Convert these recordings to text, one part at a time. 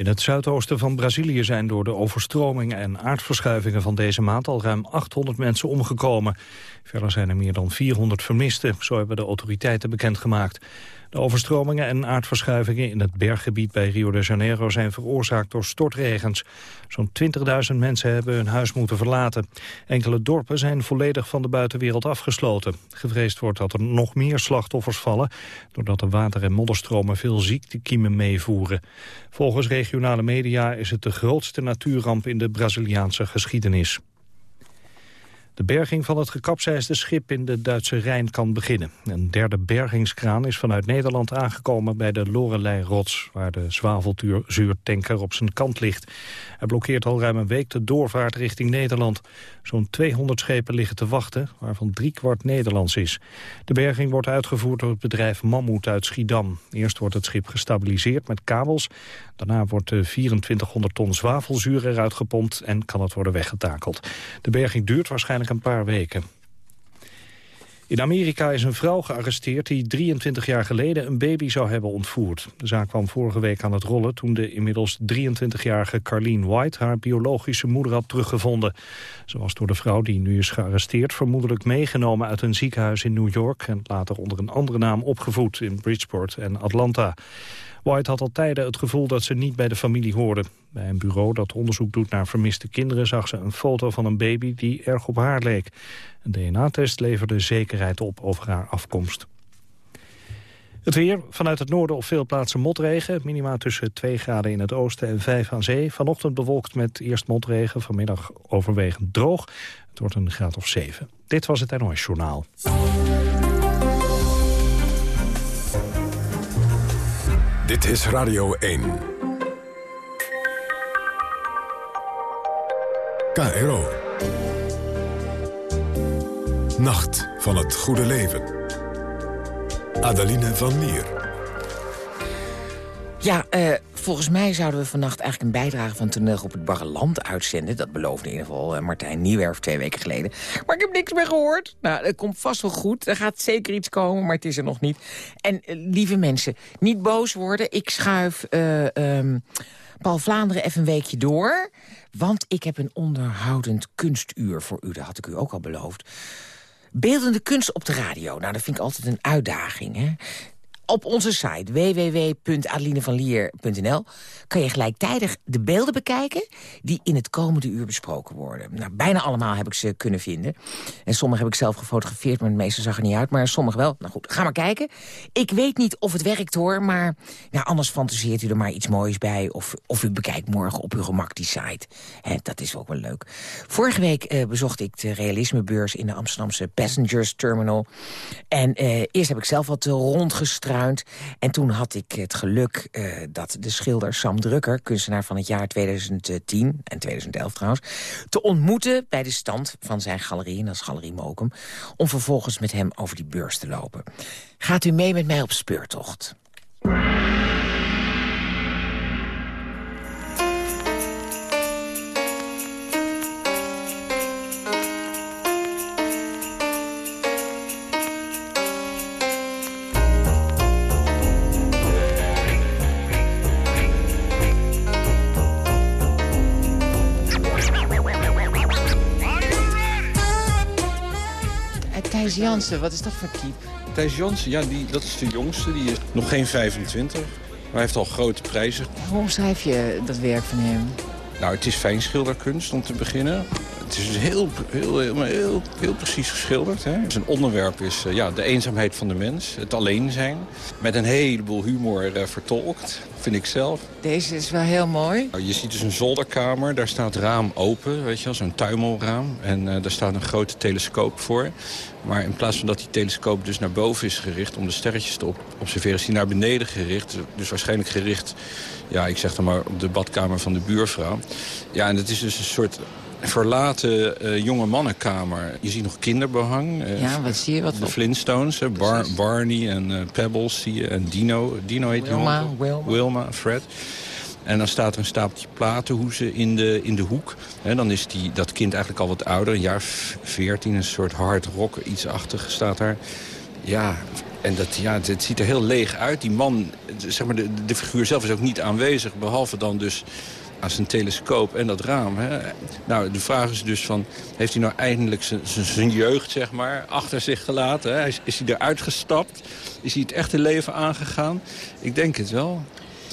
In het zuidoosten van Brazilië zijn door de overstromingen en aardverschuivingen van deze maand al ruim 800 mensen omgekomen. Verder zijn er meer dan 400 vermisten, zo hebben de autoriteiten bekendgemaakt. De overstromingen en aardverschuivingen in het berggebied bij Rio de Janeiro zijn veroorzaakt door stortregens. Zo'n 20.000 mensen hebben hun huis moeten verlaten. Enkele dorpen zijn volledig van de buitenwereld afgesloten. Gevreesd wordt dat er nog meer slachtoffers vallen, doordat de water- en modderstromen veel ziektekiemen meevoeren. Volgens regionale media is het de grootste natuurramp in de Braziliaanse geschiedenis. De berging van het gekapseisde schip in de Duitse Rijn kan beginnen. Een derde bergingskraan is vanuit Nederland aangekomen bij de Lorelei-rots... waar de zwavelzuurtanker op zijn kant ligt. Hij blokkeert al ruim een week de doorvaart richting Nederland. Zo'n 200 schepen liggen te wachten, waarvan driekwart Nederlands is. De berging wordt uitgevoerd door het bedrijf Mammoet uit Schiedam. Eerst wordt het schip gestabiliseerd met kabels. Daarna wordt de 2400 ton zwavelzuur eruit gepompt en kan het worden weggetakeld. De berging duurt waarschijnlijk een paar weken. In Amerika is een vrouw gearresteerd die 23 jaar geleden een baby zou hebben ontvoerd. De zaak kwam vorige week aan het rollen toen de inmiddels 23-jarige Carleen White haar biologische moeder had teruggevonden. Ze was door de vrouw die nu is gearresteerd vermoedelijk meegenomen uit een ziekenhuis in New York en later onder een andere naam opgevoed in Bridgeport en Atlanta. White had al tijden het gevoel dat ze niet bij de familie hoorde. Bij een bureau dat onderzoek doet naar vermiste kinderen... zag ze een foto van een baby die erg op haar leek. Een DNA-test leverde zekerheid op over haar afkomst. Het weer, vanuit het noorden op veel plaatsen motregen. Minima tussen 2 graden in het oosten en 5 aan zee. Vanochtend bewolkt met eerst motregen, vanmiddag overwegend droog. Het wordt een graad of 7. Dit was het NOS Journaal. Dit is Radio 1. KRO. Nacht van het goede leven. Adeline van Lier. Ja, uh, volgens mij zouden we vannacht eigenlijk een bijdrage van toneel op het Barreland uitzenden. Dat beloofde in ieder geval uh, Martijn Nieuwerf twee weken geleden. Maar ik heb niks meer gehoord. Nou, dat komt vast wel goed. Er gaat zeker iets komen, maar het is er nog niet. En uh, lieve mensen, niet boos worden. Ik schuif um, Paul Vlaanderen even een weekje door. Want ik heb een onderhoudend kunstuur voor u. Dat had ik u ook al beloofd. Beeldende kunst op de radio. Nou, dat vind ik altijd een uitdaging. Hè? Op onze site www.adelinevanlier.nl kan je gelijktijdig de beelden bekijken... die in het komende uur besproken worden. Nou, bijna allemaal heb ik ze kunnen vinden. En sommige heb ik zelf gefotografeerd, maar de meeste zag er niet uit. Maar sommige wel. Nou goed, ga maar kijken. Ik weet niet of het werkt hoor, maar nou, anders fantaseert u er maar iets moois bij. Of, of u bekijkt morgen op uw gemak die site. He, dat is ook wel leuk. Vorige week eh, bezocht ik de realismebeurs in de Amsterdamse Passengers Terminal. En eh, eerst heb ik zelf wat rondgestraald en toen had ik het geluk uh, dat de schilder Sam Drukker... kunstenaar van het jaar 2010 en 2011 trouwens... te ontmoeten bij de stand van zijn galerie, en dat Galerie Mokum... om vervolgens met hem over die beurs te lopen. Gaat u mee met mij op speurtocht? Thijs Jansen, wat is dat voor type? Thijs Jansen, ja, die, dat is de jongste. Die is nog geen 25. Maar hij heeft al grote prijzen. Hoe schrijf je dat werk van hem? Nou, het is fijnschilderkunst om te beginnen. Het is dus heel, heel, heel, heel, heel precies geschilderd. Hè. Zijn onderwerp is uh, ja, de eenzaamheid van de mens, het alleen zijn. Met een heleboel humor uh, vertolkt, vind ik zelf. Deze is wel heel mooi. Nou, je ziet dus een zolderkamer, daar staat raam open, weet je wel, zo'n tuimelraam. En uh, daar staat een grote telescoop voor. Maar in plaats van dat die telescoop dus naar boven is gericht... om de sterretjes te observeren, is die naar beneden gericht. Dus waarschijnlijk gericht, ja, ik zeg dan maar, op de badkamer van de buurvrouw. Ja, en het is dus een soort verlaten uh, jonge mannenkamer. Je ziet nog kinderbehang. Uh, ja, wat zie je? Wat de Flintstones, Bar Barney en uh, Pebbles zie je. En Dino, Dino heet Wilma, die Wilma. Wilma, Fred. En dan staat er een stapeltje platenhoezen in de, in de hoek. En dan is die, dat kind eigenlijk al wat ouder, een jaar 14, een soort hard rock, iets achtig staat daar. Ja, en dat, ja, het ziet er heel leeg uit. Die man, zeg maar, de, de figuur zelf is ook niet aanwezig. Behalve dan dus aan zijn telescoop en dat raam. Hè. Nou, de vraag is dus van, heeft hij nou eindelijk zijn jeugd, zeg maar, achter zich gelaten? Hè? Is, is hij eruit gestapt? Is hij het echte leven aangegaan? Ik denk het wel.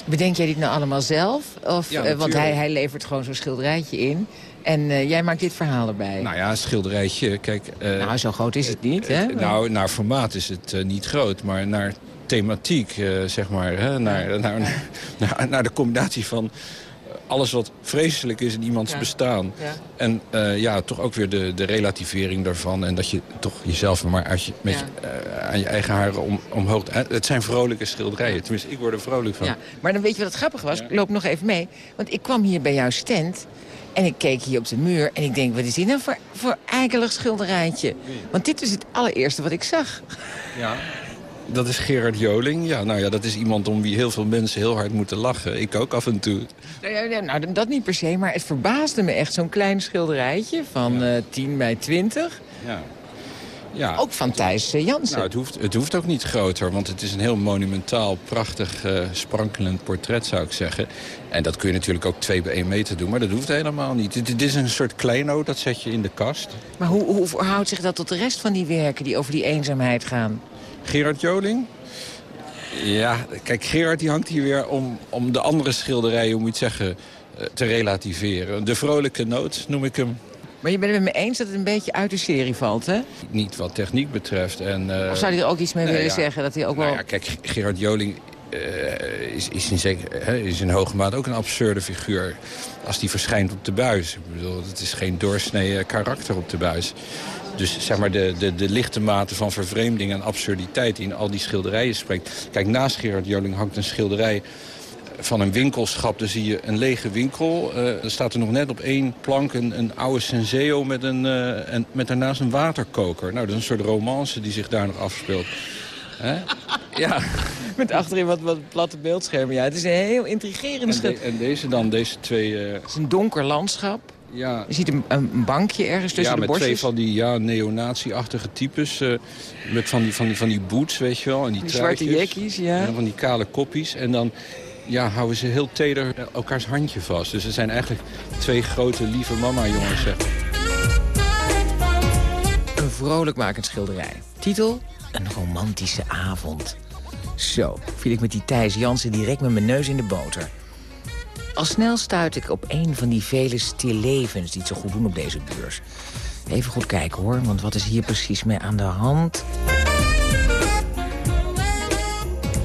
Bedenk jij dit nou allemaal zelf? Of, Ja, eh, want hij, hij levert gewoon zo'n schilderijtje in. En eh, jij maakt dit verhaal erbij. Nou ja, een schilderijtje, kijk... eh, Nou, zo groot is het niet, hè? nou, naar formaat is het niet groot, maar naar thematiek, zeg maar. Hè? Naar, naar, naar, naar de combinatie van alles wat vreselijk is in iemands Ja. bestaan. Ja. En eh, ja, toch ook weer de, de relativering daarvan. En dat je toch jezelf maar uit je, met Ja. je, eh, aan je eigen haren om, omhoog... eh, Het zijn vrolijke schilderijen. Tenminste, ik word er vrolijk van. Ja, maar dan weet je wat het grappig was? Ik loop nog even mee. Want ik kwam hier bij jouw stand... en ik keek hier op de muur en ik denk... wat is dit nou voor, voor eikelig schilderijtje? Want dit is het allereerste wat ik zag. Ja. Dat is Gerard Joling. Ja, nou ja, dat is iemand om wie heel veel mensen heel hard moeten lachen. Ik ook af en toe. Nou, ja, ja, nou, dat niet per se, maar het verbaasde me echt. Zo'n klein schilderijtje van eh 10 bij 20. Ja. Ja. Ook van Thijs eh, Jansen. Nou, het hoeft, het hoeft ook niet groter, want het is een heel monumentaal, prachtig, eh, sprankelend portret, zou ik zeggen. En dat kun je natuurlijk ook twee bij één meter doen, maar dat hoeft helemaal niet. Dit is een soort kleinoot, dat zet je in de kast. Maar hoe, hoe verhoudt zich dat tot de rest van die werken die over die eenzaamheid gaan? Gerard Joling? Ja, kijk, Gerard die hangt hier weer om, om de andere schilderijen, hoe moet je het zeggen, eh, te relativeren. De vrolijke noot noem ik hem. Maar je bent het met me eens dat het een beetje uit de serie valt, hè? Niet wat techniek betreft. En, eh, Of zou hij er ook iets mee willen ja. zeggen? Dat hij ook Nou wel... ja, kijk, Gerard Joling eh, is, is, in zeker, hè, is in hoge mate ook een absurde figuur. Als die verschijnt op de buis. Ik bedoel, het is geen doorsnee karakter op de buis. Dus zeg maar de, de, de lichte mate van vervreemding en absurditeit die in al die schilderijen spreekt. Kijk, naast Gerard Joling hangt een schilderij van een winkelschap. Daar zie je een lege winkel. Eh, er staat er nog net op één plank een, een oude Senseo met, een, eh, en, met daarnaast een waterkoker. Nou, dat is een soort romance die zich daar nog afspeelt. Hè? Ja. Met achterin wat, wat platte beeldschermen. Ja, het is een heel intrigerende En, schil. de- en deze dan, deze twee... eh, Het is een donker landschap. Ja, Je ziet een, een bankje ergens tussen ja, de met twee van die ja, neonazi-achtige types. eh, met van die, van, die, van die boots, weet je wel. En die, Die zwarte jekkies, ja. En van die kale koppies. En dan ja, houden ze heel teder eh, elkaars handje vast. Dus het zijn eigenlijk twee grote lieve mama-jongens. zeg. Een vrolijkmakend schilderij. Titel? Een romantische avond. Zo, viel ik met die Thijs Jansen direct met mijn neus in de boter. Al snel stuit ik op een van die vele stillevens die het zo goed doen op deze beurs. Even goed kijken hoor, want wat is hier precies mee aan de hand?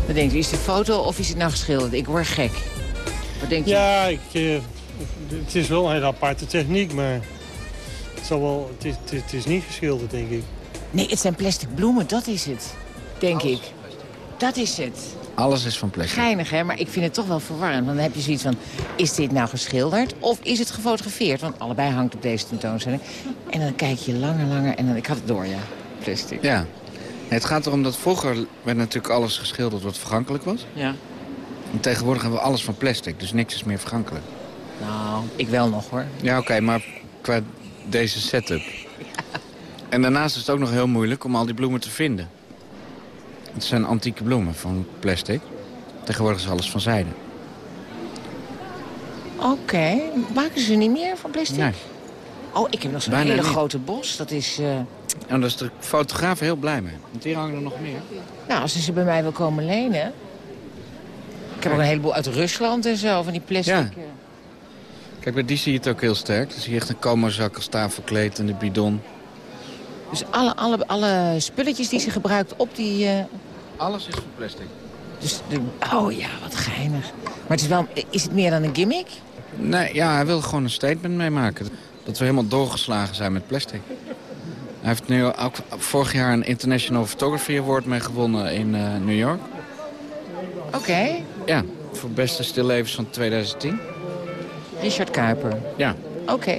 Wat denkt u, is het een foto of is het nou geschilderd? Ik word gek. Wat denkt u? Ja, ik, eh, het is wel een hele aparte techniek, maar het, zal wel, het, is, het, is, het is niet geschilderd, denk ik. Nee, het zijn plastic bloemen, dat is het. Denk ik. Dat is het. Alles is van plastic. Geinig, hè? Maar ik vind het toch wel verwarrend. Want dan heb je zoiets van, is dit nou geschilderd of is het gefotografeerd? Want allebei hangt op deze tentoonstelling. En dan kijk je langer, langer en dan... Ik had het door, ja. Plastic. Ja. Het gaat erom dat vroeger werd natuurlijk alles geschilderd wat vergankelijk was. Ja. En tegenwoordig hebben we alles van plastic, dus niks is meer vergankelijk. Nou, ik wel nog, hoor. Ja, oké, maar qua deze setup. En daarnaast is het ook nog heel moeilijk om al die bloemen te vinden. Het zijn antieke bloemen van plastic. Tegenwoordig is alles van zijde. Oké. Maken ze niet meer van plastic? Nee. Oh, ik heb nog zo'n hele niet. grote bos. Dat is... eh, En daar is de fotograaf heel blij mee. Want hier hangen er nog meer. Nou, als ze ze bij mij wil komen lenen... Ik heb ook een heleboel uit Rusland en zo, van die plastic... Ja. eh. Kijk, bij die zie je het ook heel sterk. Zie je echt een komazak als tafelkleed en de bidon. Dus alle, alle, alle spulletjes die ze gebruikt op die... eh, Alles is van plastic. dus de, oh ja, wat geinig. Maar het is, wel, is het meer dan een gimmick? Nee, ja, hij wil gewoon een statement meemaken. Dat we helemaal doorgeslagen zijn met plastic. Hij heeft nu ook vorig jaar een International Photography Award mee gewonnen in eh, New York. Oké, Ja, voor beste stillevens van 2010. Richard Kuiper. Ja. Oké.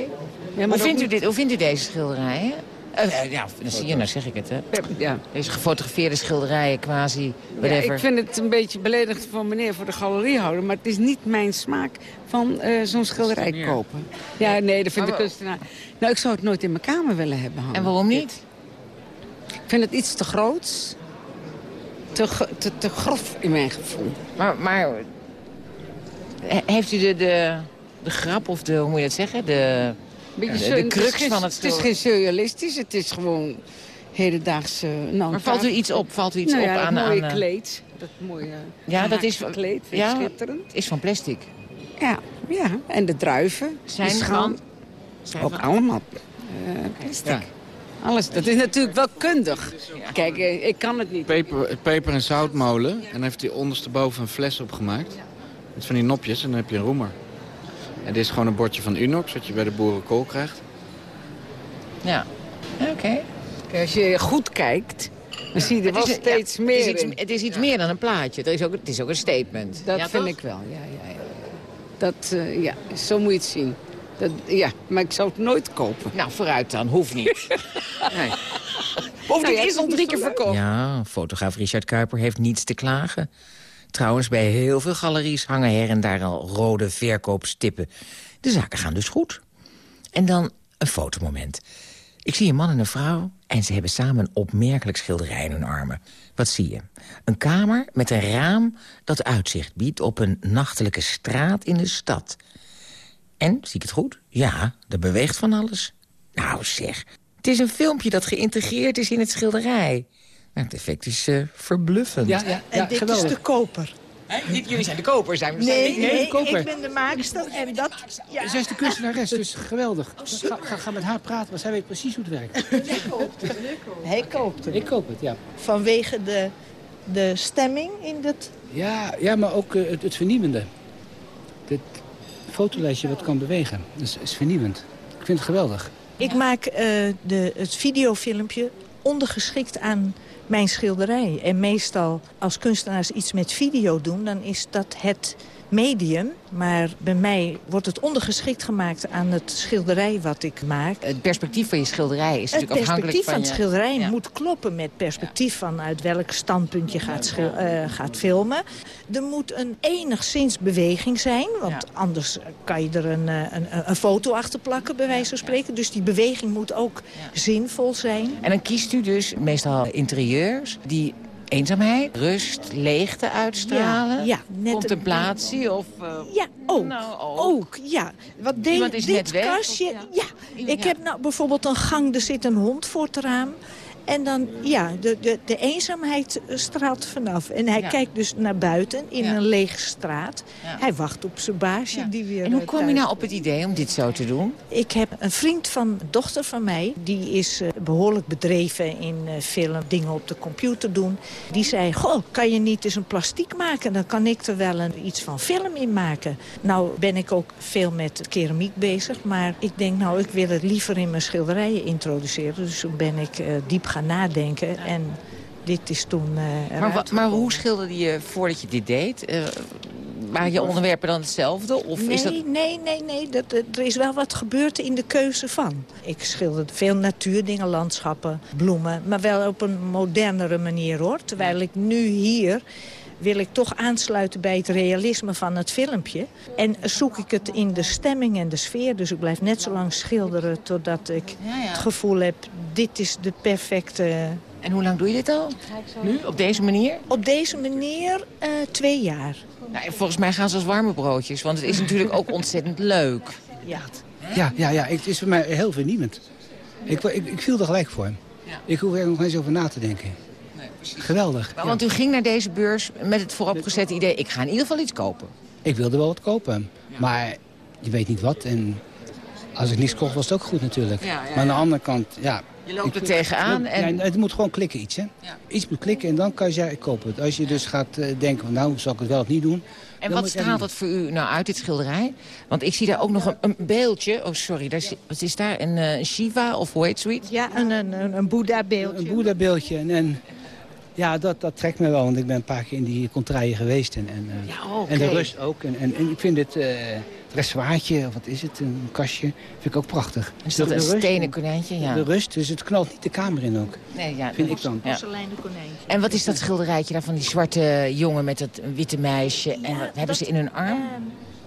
hoe, vindt u dit, hoe vindt u deze schilderijen? Eh, eh, ja, dan zie je, nou zeg ik het, hè. Ja. Deze gefotografeerde schilderijen, quasi, Ja, whatever. ik vind het een beetje beledigend van meneer voor de galeriehouder. Maar het is niet mijn smaak van eh, zo'n schilderij kopen. Ja, nee, dat vind ik kunstenaar. Nou, ik zou het nooit in mijn kamer willen hebben hangen. En waarom niet? Ik vind het iets te groot. te, te, te grof in mijn gevoel. Maar, maar he- heeft u de, de, de grap of de, hoe moet je dat zeggen? De, Beetje Ja, de- crux van het Het is geen surrealistisch, het is gewoon hedendaagse... Nou, maar valt u iets op? Valt u iets nou op ja, aan... dat mooie aan, eh, kleed. Dat mooie Ja, dat is- kleed, ja. schitterend. is van plastic. Ja, ja, en de druiven. Zijn van- Zijn Ook van- allemaal eh, plastic. Ja. Alles, dat is natuurlijk wel kundig. Kijk, eh, ik kan het niet. Peper, peper- en zoutmolen. En dan heeft hij ondersteboven een fles opgemaakt. Met van die nopjes en dan heb je een roemer. En dit is gewoon een bordje van Unox, wat je bij de boerenkool krijgt. Ja. Oké. Kijk, Als je goed kijkt, dan zie je er wel Het is- steeds ja, meer Het is, iets, het is iets meer dan een plaatje. Het is ook, het is ook een statement. Dat Ja, vind toch? ik wel, ja, ja, ja. Dat, eh, ja, zo moet je het zien. Dat, ja, maar ik zou het nooit kopen. Nou, vooruit dan. Hoeft niet. Nee. Hoeft Nou niet, ja, is al drie is keer verkocht. Ja, fotograaf Richard Kuiper heeft niets te klagen. Trouwens, bij heel veel galeries hangen her en daar al rode verkoopstippen. De zaken gaan dus goed. En dan een fotomoment. Ik zie een man en een vrouw en ze hebben samen een opmerkelijk schilderij in hun armen. Wat zie je? Een kamer met een raam dat uitzicht biedt op een nachtelijke straat in de stad. En, zie ik het goed? Ja, er beweegt van alles. Nou zeg, het is een filmpje dat geïntegreerd is in het schilderij. Nou, het effect is eh, verbluffend. Ja, ja, En dit geweldig. is de koper. Hè? Niet- Jullie zijn de koper, zijn we? Nee, nee, nee, de koper. ik ben de maakster en dat... Ja, Zij is de kunstenares, dus geweldig. Ga, ga, ga met haar praten, want zij weet precies hoe het werkt. hij koopt het. Ik koop het, ja. Vanwege de, de stemming in het... Ja, ja maar ook eh, het, het vernieuwende. Het fotolijstje wat kan bewegen, dat is, is vernieuwend. Ik vind het geweldig. Ik maak eh, de, het videofilmpje ondergeschikt aan mijn schilderij. En meestal als kunstenaars iets met video doen, dan is dat het medium. Maar bij mij wordt het ondergeschikt gemaakt aan het schilderij wat ik maak. Het perspectief van je schilderij is Het natuurlijk afhankelijk perspectief van het schilderij Ja. moet kloppen met perspectief van uit welk standpunt je gaat, eh, gaat filmen. Er moet een enigszins beweging zijn, want Ja. anders kan je er een, eh, een, een foto achter plakken, bij wijze van spreken. Dus die beweging moet ook zinvol zijn. En dan kiest u dus meestal interieurs die eenzaamheid, rust, leegte uitstralen. Ja, ja, net Contemplatie of... eh, Ja, ook. Nou, ook. ook. ja. Wat is dit net weg, kastje, of ja. ja? Ik heb nou bijvoorbeeld een gang, er zit een hond voor het raam. En dan, ja, de, de, de eenzaamheid eh, straalt vanaf. En hij Ja. kijkt dus naar buiten in Ja. een lege straat. Ja. Hij wacht op zijn baasje die weer En hoe eh, kwam je nou op het idee om dit zo te doen? ik heb een vriend van een dochter van mij. Die is eh, behoorlijk bedreven in eh, film, dingen op de computer doen. Die zei, goh, kan je niet eens een plastiek maken? Dan kan ik er wel een, iets van film in maken. Nou ben ik ook veel met keramiek bezig. Maar ik denk, nou, ik wil het liever in mijn schilderijen introduceren. Dus toen ben ik eh, diep gaan nadenken. En dit is toen eh Maar, maar hoe schilderde je voordat je dit deed? Eh, waren je onderwerpen dan hetzelfde? Of nee, is dat... nee, nee, nee. Dat, eh, er is wel wat gebeurd in de keuze van. Ik schilder veel natuurdingen, landschappen, bloemen. Maar wel op een modernere manier, hoor. Terwijl ik nu hier wil ik toch aansluiten bij het realisme van het filmpje. En zoek ik het in de stemming en de sfeer. Dus ik blijf net zo lang schilderen totdat ik het gevoel heb... dit is de perfecte... En hoe lang doe je dit al? Nu? Op deze manier? Op deze manier eh, twee jaar. Nou, volgens mij gaan ze als warme broodjes. Want het is natuurlijk ook ontzettend leuk. Ja. Ja, ja, ja het is voor mij heel vernieuwend. Ik, ik, ik viel er gelijk voor. Ja. Ik hoef er nog eens over na te denken. Geweldig. Maar Want u ging naar deze beurs met het vooropgezette idee... ik ga in ieder geval iets kopen. Ik wilde wel wat kopen, maar je weet niet wat. En als ik niks kocht, was het ook goed natuurlijk. Ja, ja, maar aan de andere kant, ja... Je loopt er ik- tegenaan Ja, en... het moet gewoon klikken iets, hè. Ja. Iets moet klikken en dan kan je zeggen, ik koop het. Als je dus gaat eh, denken, van, nou, zal ik het wel of niet doen... En wat straalt dat voor u nou uit, dit schilderij? Want ik zie daar ook nog een, een beeldje. Oh, sorry. Daar, is- wat is daar? Een eh, Shiva of hoe heet zoiets? Ja, een, een, een, een Boeddha-beeldje. Een boeddha-beeldje. En, en ja, dat, dat trekt me wel, want ik ben een paar keer in die contraien geweest. En, en, eh, Ja, en de rust ook. En, en, en ik vind het uh, dressoirtje, of wat is het, een kastje, vind ik ook prachtig. Is dat De een rust- stenen konijntje? Ja. De rust, dus het knalt niet de kamer in ook. Nee, ja, Vind dat- ik dan. Ja. Porseleinen konijntje. En wat is dat schilderijtje daar van die zwarte jongen met dat witte meisje? En wat hebben ze in hun arm? Ehm,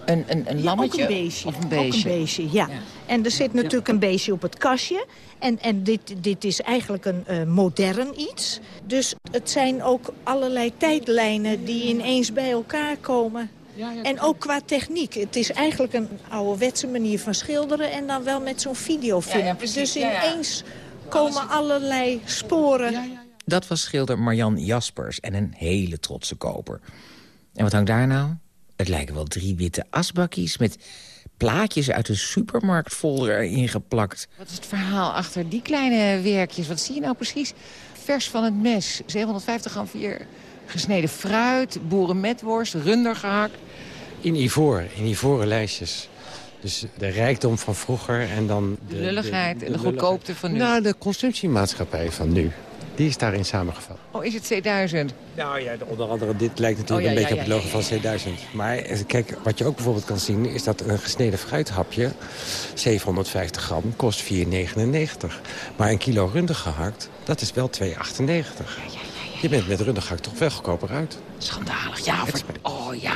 Een, een, een lammetje? Ook een beestje. Of een Ook beestje? een beestje, ja. En er zit natuurlijk een beestje op het kastje. En, en dit, dit is eigenlijk een eh, modern iets. Dus het zijn ook allerlei tijdlijnen die ineens bij elkaar komen. En ook qua techniek. Het is eigenlijk een ouderwetse manier van schilderen... en dan wel met zo'n videofilm. Ja, dus ineens komen allerlei sporen. Dat was schilder Marjan Jaspers en een hele trotse koper. En wat hangt daar nou? Het lijken wel drie witte asbakjes met plaatjes uit de supermarktfolder erin geplakt. Wat is het verhaal achter die kleine werkjes? Wat zie je nou precies? Vers van het mes, 750 gram vier gesneden fruit, boerenmetworst, runder gehakt. In ivoor, in ivoren lijstjes. Dus de rijkdom van vroeger en dan... De lulligheid en de goedkoopte van nu. Nou, de consumptiemaatschappij van nu. Die is daarin samengevat. Oh, is het 2000? Nou ja, onder andere dit lijkt natuurlijk Oh, ja, een beetje ja, op het logo ja, ja. van 2000. Maar eh, kijk, wat je ook bijvoorbeeld kan zien... is dat een gesneden fruithapje, 750 gram, kost 4,99. Maar een kilo runder gehakt, dat is wel 2,98. Je bent met runder gehakt toch veel goedkoper uit. Schandalig, ja. Oh, ja.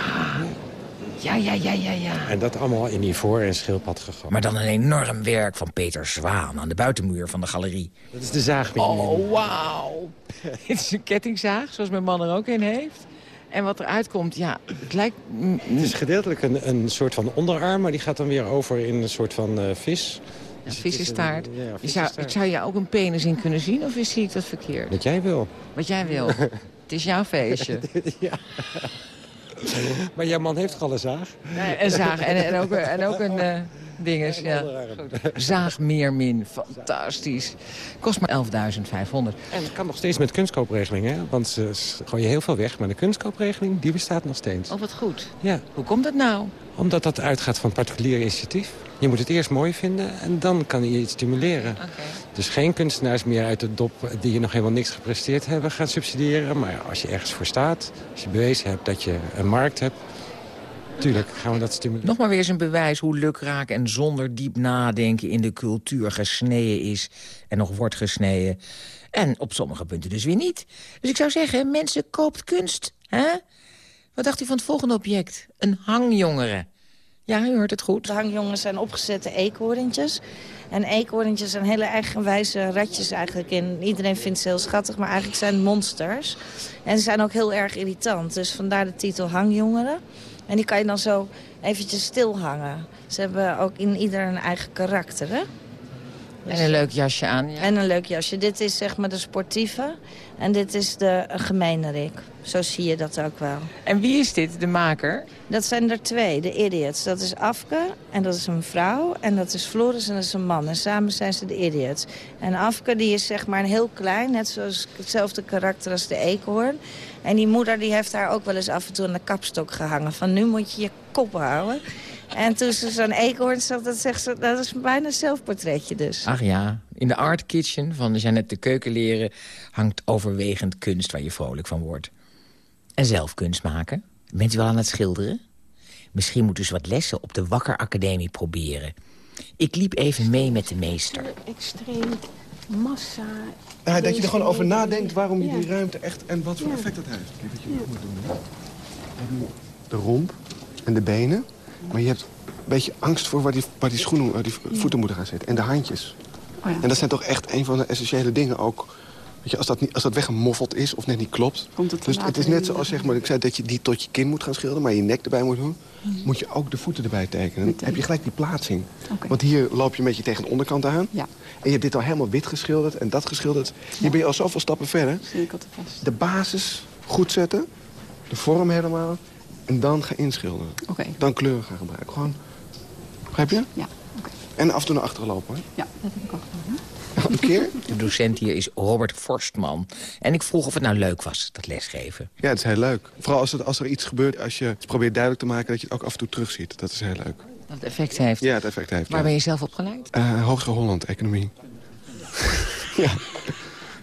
Ja, ja, ja, ja, ja. En dat allemaal in ivoor en schildpad gegooid. Maar dan een enorm werk van Peter Zwaan aan de buitenmuur van de galerie. Dat is de zaag. Oh, wauw. Het is een kettingzaag, zoals mijn man er ook een heeft. En wat eruit komt, ja, het lijkt... mm, Het is gedeeltelijk een, een soort van onderarm, maar die gaat dan weer over in een soort van eh, vis. Een Dus is vissenstaart. een- Ja, Je zou, zou je ook een penis in kunnen zien, of zie ik dat verkeerd? Wat jij wil. Wat jij wil. het is jouw feestje. ja. Maar jouw man heeft toch al een zaag? Nee, en zaag. En, en ook, en ook een eh dinges. Ja. Zaagmeermin. Fantastisch. Kost maar 11.500. En het kan nog steeds met kunstkoopregeling, hè? Want ze gooien heel veel weg, maar de kunstkoopregeling, die bestaat nog steeds. Oh, wat goed. Ja, Hoe komt dat nou? omdat dat uitgaat van particulier initiatief. Je moet het eerst mooi vinden en dan kan je het stimuleren. Dus geen kunstenaars meer uit de dop die nog helemaal niks gepresteerd hebben gaan subsidiëren. Maar als je ergens voor staat, als je bewezen hebt dat je een markt hebt... Tuurlijk gaan we dat stimuleren. Nog maar weer eens een bewijs hoe lukraak en zonder diep nadenken in de cultuur gesneden is en nog wordt gesneden. En op sommige punten dus weer niet. Dus ik zou zeggen, mensen, koopt kunst. Hè? Wat dacht u van het volgende object? Een hangjongere. Ja, u hoort het goed. De hangjongens zijn opgezette eekhoorntjes. En eekhoorntjes zijn hele eigenwijze ratjes eigenlijk. En iedereen vindt ze heel schattig, maar eigenlijk zijn monsters. En ze zijn ook heel erg irritant. Dus vandaar de titel hangjongeren. En die kan je dan zo eventjes stilhangen. Ze hebben ook in ieder een eigen karakter, hè? En een leuk jasje aan. Ja. En een leuk jasje. Dit is zeg maar de sportieve. En dit is de gemeenerik. Zo zie je dat ook wel. En wie is dit, de maker? Dat zijn er twee, de idiots. Dat is Afke en dat is een vrouw. En dat is Floris en dat is een man. En samen zijn ze de idiots. En Afke die is zeg maar een heel klein, net zoals hetzelfde karakter als de eekhoorn. En die moeder die heeft haar ook wel eens af en toe aan de kapstok gehangen. Van nu moet je je kop houden. En toen ze zo'n eekhoorn zag, dat zegt ze, dat is bijna een zelfportretje dus. Ach ja, in de art kitchen van Jeannette de Keukenleren... hangt overwegend kunst waar je vrolijk van wordt. En zelf kunst maken. Bent u wel aan het schilderen? Misschien moet u eens wat lessen op de Wakker Academie proberen. Ik liep even mee met de meester. Extreem massa. Ja, dat je er gewoon over nadenkt waarom je Ja. die ruimte echt... en wat voor Ja. effect dat heeft. Kijk, wat je moet doen. hè. De romp en de benen. Maar je hebt een beetje angst voor waar die, waar die schoenen, waar die voeten moeten gaan zitten. En de handjes. Oh ja. En dat zijn toch echt een van de essentiële dingen ook. Weet je, als dat, niet, als dat weggemoffeld is of net niet klopt. Komt het dus het is net zoals zeg maar, ik zei dat je die tot je kin moet gaan schilderen, maar je nek erbij moet doen. Moet je ook de voeten erbij tekenen. Dan heb je gelijk die plaatsing. Want hier loop je een beetje tegen de onderkant aan. Ja. En je hebt dit al helemaal wit geschilderd en dat geschilderd. Hier ben je al zoveel stappen verder. Cirkel te vast. De basis goed zetten, de vorm helemaal, en dan gaan inschilderen. Oké. Dan kleuren gaan gebruiken. Gewoon, begrijp je? Ja, oké. En af en toe naar achteren lopen, hoor. Ja, dat heb ik al gedaan. Een keer? De docent hier is Robert Forstman. En ik vroeg of het nou leuk was, dat lesgeven. Ja, het is heel leuk. Vooral als, het, als er iets gebeurt, als je het probeert duidelijk te maken... dat je het ook af en toe terugziet. Dat is heel leuk. Dat het effect heeft. Ja, het effect heeft. Waar ja. ben je zelf opgeleid? Eh, Hogeschool Holland, economie. ja,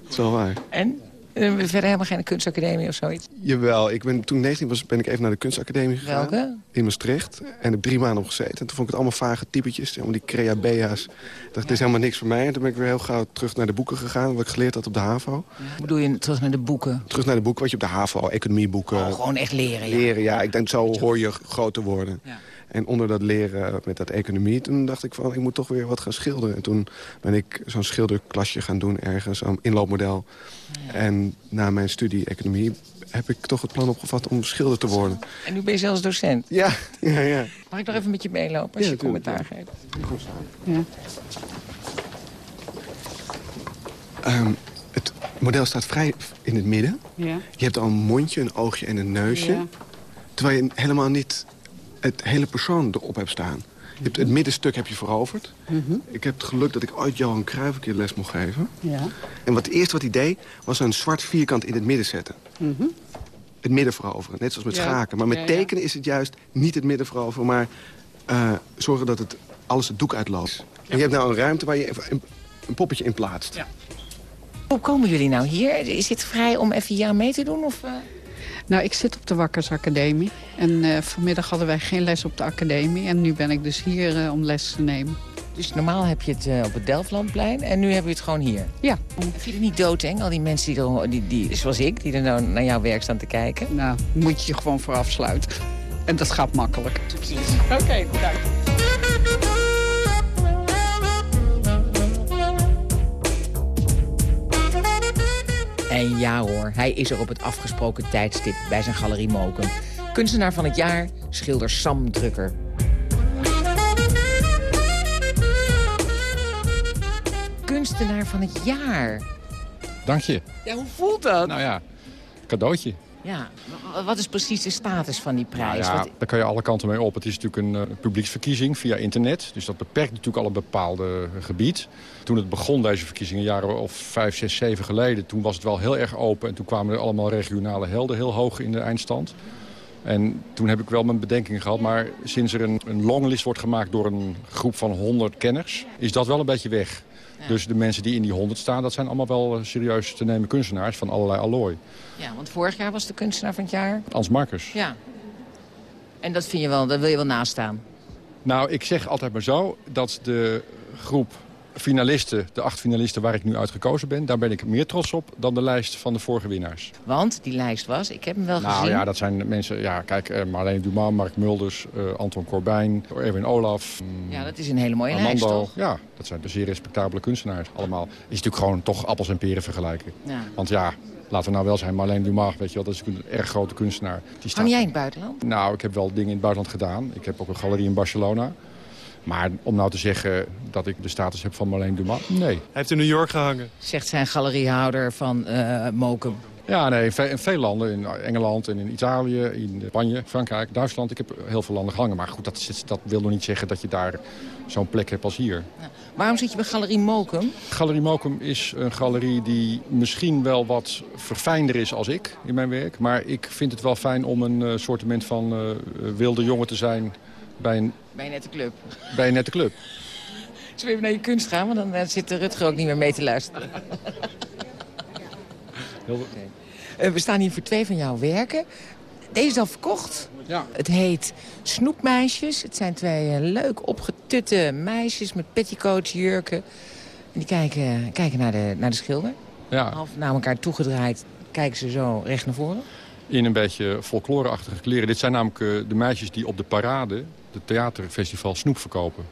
dat is wel waar. En? Eh, Verder helemaal geen kunstacademie of zoiets? Jawel, ik ben, toen ik 19 was, ben ik even naar de kunstacademie gegaan. Welke? In Maastricht. En heb drie maanden op gezeten. En toen vond ik het allemaal vage typetjes. Allemaal die creabea's. Ik dacht, dit is helemaal niks voor mij. En toen ben ik weer heel gauw terug naar de boeken gegaan. Wat ik geleerd had op de HAVO. Hoe bedoel je terug naar de boeken? Terug naar de boeken wat je op de HAVO, economieboeken. Oh, gewoon echt leren, ja. Leren, ja. Ik denk, zo hoor je groter worden. Ja. En onder dat leren met dat economie, toen dacht ik van... ik moet toch weer wat gaan schilderen. En toen ben ik zo'n schilderklasje gaan doen ergens, zo'n inloopmodel. En na mijn studie economie heb ik toch het plan opgevat om schilder te worden. En nu ben je zelfs docent. Ja, ja, ja. Mag ik nog even met je meelopen als Ja, je commentaar geeft? Ja. Ehm, het model staat vrij in het midden. Ja. Je hebt al een mondje, een oogje en een neusje. Ja. Terwijl je helemaal niet het hele persoon erop hebt staan. Je hebt het middenstuk heb je veroverd. Mhm. Ik heb het geluk dat ik ooit Johan Cruijff een keer les mocht geven. Ja. En wat het eerste wat hij deed, was een zwart vierkant in het midden zetten. Mhm. Het midden veroveren, net zoals met Ja. schaken. Maar met Ja, ja. tekenen is het juist niet het midden veroveren... maar eh, zorgen dat het alles het doek uitloopt. En je hebt nou een ruimte waar je even een, een poppetje in plaatst. Ja. Hoe komen jullie nou hier? Is dit vrij om even aan mee te doen? Of, eh? Nou, ik zit op de Wakkersacademie. En eh, vanmiddag hadden wij geen les op de academie. En nu ben ik dus hier eh, om les te nemen. Dus normaal heb je het eh, op het Delftlandplein en nu hebben we het gewoon hier. Ja. Vind je het niet doodeng, al die mensen die, er, die, die, zoals ik, die er nou naar jouw werk staan te kijken? Nou, moet je je gewoon voor afsluiten. En dat gaat makkelijk. Oké, bedankt. En ja hoor, hij is er op het afgesproken tijdstip bij zijn galerie Moken. Kunstenaar van het jaar, schilder Sam Drukker. Kunstenaar van het jaar. Dank je. Ja, hoe voelt dat? Nou ja, cadeautje. Ja, wat is precies de status van die Nou prijs? ja, Wat- daar kan je alle kanten mee op. Het is natuurlijk een eh, publieksverkiezing via internet. Dus dat beperkt natuurlijk al een bepaalde gebied. Toen het begon, deze verkiezingen, jaren of vijf, zes, zeven geleden... toen was het wel heel erg open. En toen kwamen er allemaal regionale helden heel hoog in de eindstand. En toen heb ik wel mijn bedenkingen gehad. Maar sinds er een, een longlist wordt gemaakt door een groep van 100 kenners... is dat wel een beetje weg. Dus de mensen die in die 100 staan, dat zijn allemaal wel eh, serieus te nemen kunstenaars van allerlei allooi. Ja, want vorig jaar was de kunstenaar van het jaar. Ans Markers. Ja. En dat vind je wel, daar wil je wel naast staan. Nou, ik zeg altijd maar zo dat de groep finalisten, de acht finalisten waar ik nu uitgekozen ben... daar ben ik meer trots op dan de lijst van de vorige winnaars. Want die lijst was, ik heb hem wel Nou gezien. ja, dat zijn mensen, ja, kijk, eh, Marlene Dumas, Mark Mulders, eh, Anton Corbijn, Erwin Olaf... mm, Ja, dat is een hele mooie lijst, Armando. toch? Ja, dat zijn zeer respectabele kunstenaars allemaal. Is natuurlijk gewoon toch appels en peren vergelijken. Ja. Want ja, laten we nou wel zijn, Marlene Dumas, weet je wel, dat is een erg grote kunstenaar. Die Hang jij in het buitenland? nou, ik heb wel dingen in het buitenland gedaan. Ik heb ook een galerie in Barcelona. Maar om nou te zeggen dat ik de status heb van Marlene Dumas, nee. Hij heeft in New York gehangen. Zegt zijn galeriehouder van eh Mokum. Ja, nee, in ve- in veel landen. In Engeland en in Italië, in Spanje, Frankrijk, Duitsland. Ik heb heel veel landen gehangen. Maar goed, dat, is- dat wil nog niet zeggen dat je daar zo'n plek hebt als hier. Waarom zit je bij Galerie Mokum? Galerie Mokum is een galerie die misschien wel wat verfijnder is als ik in mijn werk. Maar ik vind het wel fijn om een uh, soortement van eh, wilde jongen te zijn bij een, Bij een nette club. bij een nette club. Zullen we even naar je kunst gaan? Want dan eh, zit Rutger ook niet meer mee te luisteren. Heel... Eh, we staan hier voor twee van jouw werken. Deze is al verkocht. Ja. Het heet Snoepmeisjes. Het zijn twee eh, leuk opgetutte meisjes met petticoats, jurken. En die kijken, kijken naar, de, naar de schilder. Ja. Half naar elkaar toegedraaid kijken ze zo recht naar voren. in een beetje folkloreachtige kleren. Dit zijn namelijk de meisjes die op de parade, de theaterfestival, snoep verkopen.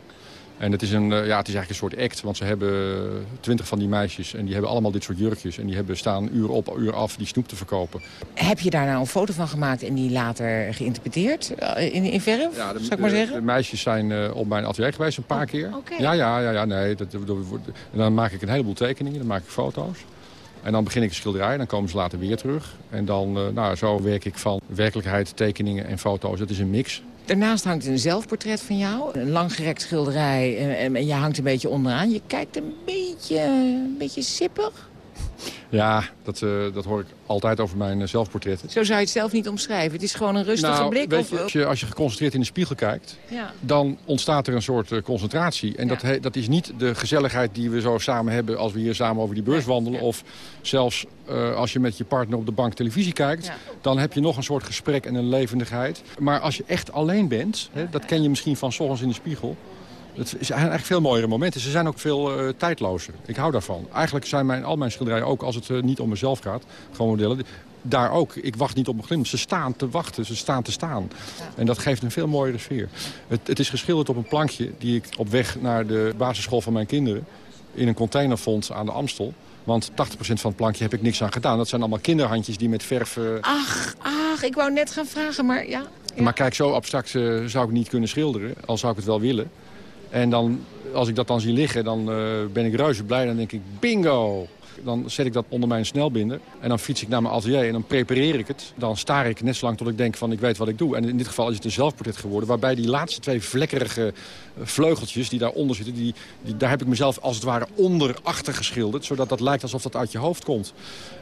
En het is, een, eh, ja, het is eigenlijk een soort act, want ze hebben twintig van die meisjes... en die hebben allemaal dit soort jurkjes. En die hebben staan uur op, uur af die snoep te verkopen. Heb je daar nou een foto van gemaakt en die later geïnterpreteerd? eh, In, in verf, Ja, de, zou ik maar zeggen? De meisjes zijn eh, op mijn atelier geweest een paar keer. oké. Ja, ja, ja, ja, nee. Dat, dat- dat wordt- en dan maak ik een heleboel tekeningen, dan maak ik foto's. En dan begin ik een schilderij, dan komen ze later weer terug. En dan, eh, nou, zo werk ik van werkelijkheid, tekeningen en foto's. Dat is een mix. Daarnaast hangt een zelfportret van jou. Een langgerekt schilderij en, en, en je hangt een beetje onderaan. Je kijkt een beetje, een beetje sippig. Ja, dat, eh, dat hoor ik altijd over mijn eh, zelfportretten. Zo zou je het zelf niet omschrijven. Het is gewoon een rustige Nou, blik. weet Of, je, als, je, als je geconcentreerd in de spiegel kijkt... Ja. dan ontstaat er een soort eh, concentratie. En dat, dat is niet de gezelligheid die we zo samen hebben... als we hier samen over die beurs wandelen. Of zelfs als je met je partner op de bank televisie kijkt... dan heb je nog een soort gesprek en een levendigheid. Maar als je echt alleen bent, hè, dat ken je misschien van 's ochtends in de spiegel... Het zijn eigenlijk veel mooiere momenten. Ze zijn ook veel eh, tijdlozer. Ik hou daarvan. Eigenlijk zijn mijn, al mijn schilderijen, ook als het eh, niet om mezelf gaat... gewoon modellen, daar ook. Ik wacht niet op mijn glimlach. Ze staan te wachten, ze staan te staan. En dat geeft een veel mooiere sfeer. Het, het is geschilderd op een plankje die ik op weg naar de basisschool van mijn kinderen... in een container vond aan de Amstel. Want 80% van het plankje heb ik niks aan gedaan. Dat zijn allemaal kinderhandjes die met verf... Uh... Ach, ach, ik wou net gaan vragen, maar ja. ja. Maar kijk, zo abstract uh, zou ik niet kunnen schilderen. Al zou ik het wel willen. En dan, als ik dat dan zie liggen, dan uh, ben ik reuze blij. Dan denk ik, bingo! Dan zet ik dat onder mijn snelbinder. En dan fiets ik naar mijn atelier en dan prepareer ik het. Dan staar ik net zo lang tot ik denk van ik weet wat ik doe. En in dit geval is het een zelfportret geworden. Waarbij die laatste twee vlekkerige vleugeltjes die daaronder zitten... Die, die, daar heb ik mezelf als het ware onder achter geschilderd. Zodat dat lijkt alsof dat uit je hoofd komt.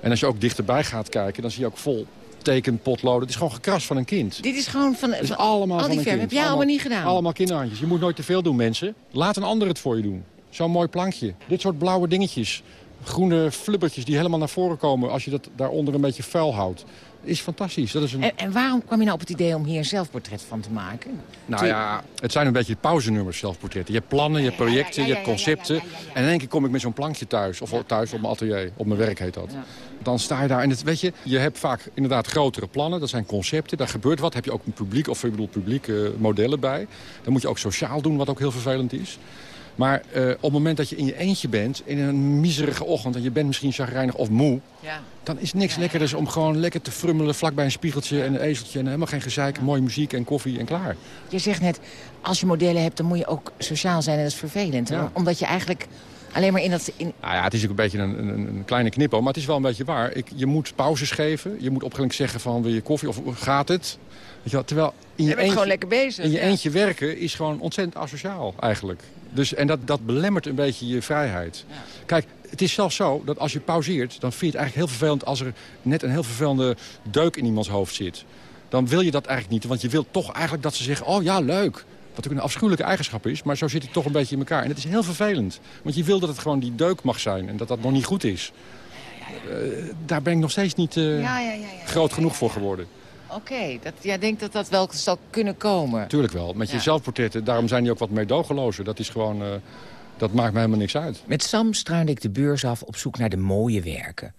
En als je ook dichterbij gaat kijken, dan zie je ook vol tekenpotloden. Het is gewoon gekras van een kind. Dit is gewoon van, is allemaal al die van een kind. Heb jij allemaal niet gedaan? Allemaal kinderhandjes. Je moet nooit te veel doen, mensen. Laat een ander het voor je doen. Zo'n mooi plankje. Dit soort blauwe dingetjes. Groene flubbertjes die helemaal naar voren komen... als je dat daaronder een beetje vuil houdt. Is fantastisch. Dat is een... en, en waarom kwam je nou op het idee om hier een zelfportret van te maken? Nou ja, het zijn een beetje pauzenummers, zelfportretten. Je hebt plannen, je hebt projecten, je hebt concepten. En in één keer kom ik met zo'n plankje thuis. Of thuis op mijn atelier, op mijn werk heet dat. Dan sta je daar en het, weet je, je hebt vaak inderdaad grotere plannen. Dat zijn concepten, daar gebeurt wat. Heb je ook een publiek, of ik bedoel publieke modellen bij. Dan moet je ook sociaal doen, wat ook heel vervelend is. Maar uh, op het moment dat je in je eentje bent, in een miserige ochtend... en je bent misschien chagrijnig of moe... Ja. dan is niks lekkerder om gewoon lekker te frummelen... vlakbij een spiegeltje en een ezeltje en helemaal geen gezeik... mooie muziek en koffie en klaar. Je zegt net, als je modellen hebt, dan moet je ook sociaal zijn. En dat is vervelend, Ja. omdat je eigenlijk alleen maar in dat... In... Nou ja, het is ook een beetje een, een, een kleine knippo, maar het is wel een beetje waar. Ik, je moet pauzes geven, je moet op een gegeven moment zeggen van... wil je koffie of gaat het? Weet je wel, terwijl in je, Je bent eentje, gewoon lekker bezig. in je ja. eentje werken is gewoon ontzettend asociaal eigenlijk. Dus, en dat, dat belemmert een beetje je vrijheid. Kijk, het is zelfs zo dat als je pauzeert... dan vind je het eigenlijk heel vervelend als er net een heel vervelende deuk in iemands hoofd zit. Dan wil je dat eigenlijk niet, want je wilt toch eigenlijk dat ze zeggen... oh ja, leuk. Wat ook een afschuwelijke eigenschap is, maar zo zit het toch een beetje in elkaar. En het is heel vervelend, want je wil dat het gewoon die deuk mag zijn... en dat dat nog niet goed is. Eh, daar ben ik nog steeds niet eh, Ja, ja, ja, ja. groot genoeg voor geworden. Oké, dat jij denkt dat dat wel zal kunnen komen. Tuurlijk wel. Met je Ja. zelfportretten, daarom zijn die ook wat meedogenlozer. Dat is gewoon, eh, dat maakt me helemaal niks uit. Met Sam struinde ik de beurs af op zoek naar de mooie werken.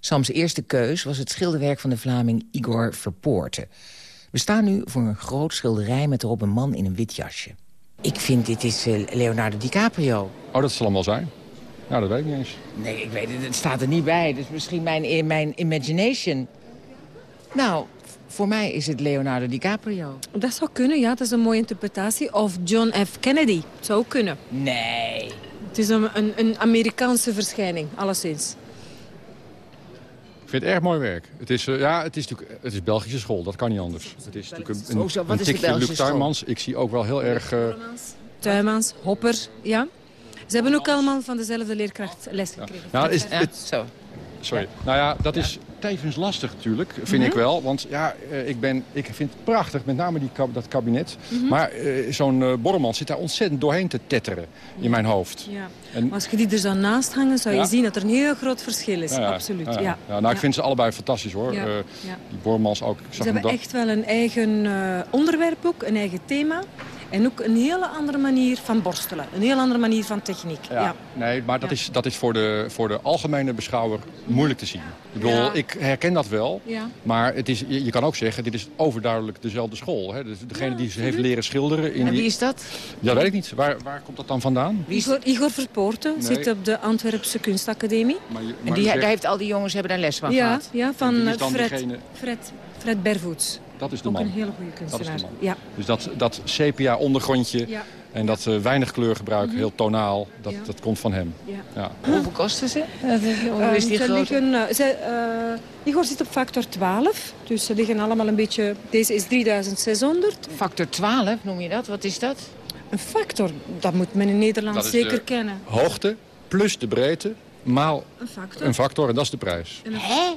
Sams eerste keus was het schilderwerk van de Vlaming Igor Verpoorten. We staan nu voor een groot schilderij met erop een man in een wit jasje. Ik vind dit is eh, Leonardo DiCaprio. Oh, dat zal hem wel zijn. Nou, dat weet ik niet eens. Nee, ik weet het, het staat er niet bij. Dus misschien mijn, mijn imagination. Nou, voor mij is het Leonardo DiCaprio. Dat zou kunnen, ja. Dat is een mooie interpretatie. Of John F. Kennedy. Zou kunnen. Nee. Het is een, een, een Amerikaanse verschijning, alleszins. Ik vind het erg mooi werk. Het is, eh, ja, het is natuurlijk het is Belgische school, dat kan niet anders. Het is natuurlijk een, een, is tikje Luc school? Tuymans. Ik zie ook wel heel erg... eh, Tuymans, Hopper, ja. Ze hebben ook allemaal van dezelfde leerkracht les gekregen. nou, is, Ja, het, zo. Sorry. Nou ja, dat is tevens lastig natuurlijk, vind Mhm. ik wel. Want ja, eh, ik, ben, ik vind het prachtig, met name die, kab- dat kabinet. Mhm. Maar eh, zo'n Borremans zit daar ontzettend doorheen te tetteren in mijn hoofd. Ja. En- Maar als je die er zo naast hangen, zou je Ja? zien dat er een heel groot verschil is. Ja, Absoluut, ja, nou, ik vind ze allebei fantastisch hoor. Ja. Die Borremans ook. Ik Ze zag hem hebben dat- echt wel een eigen onderwerp ook, een eigen thema. En ook een hele andere manier van borstelen. Een heel andere manier van techniek. Ja. Ja, nee, maar dat is, dat is voor, de, voor de algemene beschouwer moeilijk te zien. Ik bedoel, Ja. ik herken dat wel. Ja. Maar het is, je, je kan ook zeggen, dit is overduidelijk dezelfde school. Hè? Dus degene die ze heeft leren schilderen. In En die... wie is dat? Ja, weet ik niet. Waar, waar komt dat dan vandaan? Igor, Igor Verpoorten Nee. zit op de Antwerpse Kunstacademie. Maar je- En die, daar heeft al die jongens hebben daar les van Ja, gehad. ja, van eh, Fred, diegene- Fred, Fred Bervoets. Dat is de Ook man. een hele goede Dat is kunstenaar. de man. Ja. Dus dat, dat sepia-ondergrondje Ja. en dat eh, weinig kleurgebruik, heel tonaal, dat, Ja. dat komt van hem. Ja. Ja. Hoeveel kosten ze? Dat is- Hoe is die Ehm, ze liggen, eh, ze, eh, Igor zit op factor 12. Dus ze liggen allemaal een beetje... Deze is 3600. Factor 12 noem je dat? Wat is dat? Een factor, dat moet men in Nederland Dat is zeker de kennen. Hoogte plus de breedte maal Een factor. een factor en dat is de prijs. Hè?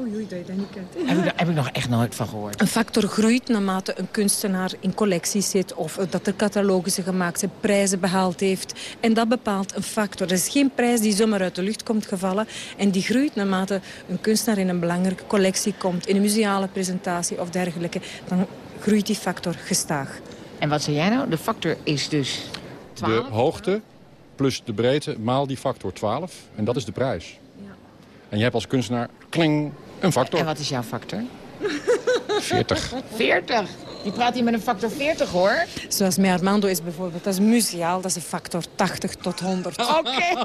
Oei, oei, dat je dat niet kent. Heb ik, heb ik nog echt nooit van gehoord. Een factor groeit naarmate een kunstenaar in collecties zit... of dat er catalogussen gemaakt zijn, prijzen behaald heeft. En dat bepaalt een factor. Er is geen prijs die zomaar uit de lucht komt gevallen. En die groeit naarmate een kunstenaar in een belangrijke collectie komt... in een museale presentatie of dergelijke. Dan groeit die factor gestaag. En wat zei jij nou? De factor is dus 12? De hoogte plus de breedte maal die factor 12. En dat is de prijs. En je hebt als kunstenaar kling Een factor. En wat is jouw factor? 40. 40. Je praat hier met een factor 40, hoor. Zoals met Armando is bijvoorbeeld, dat is muziaal, dat is een factor 80 tot 100. Oké.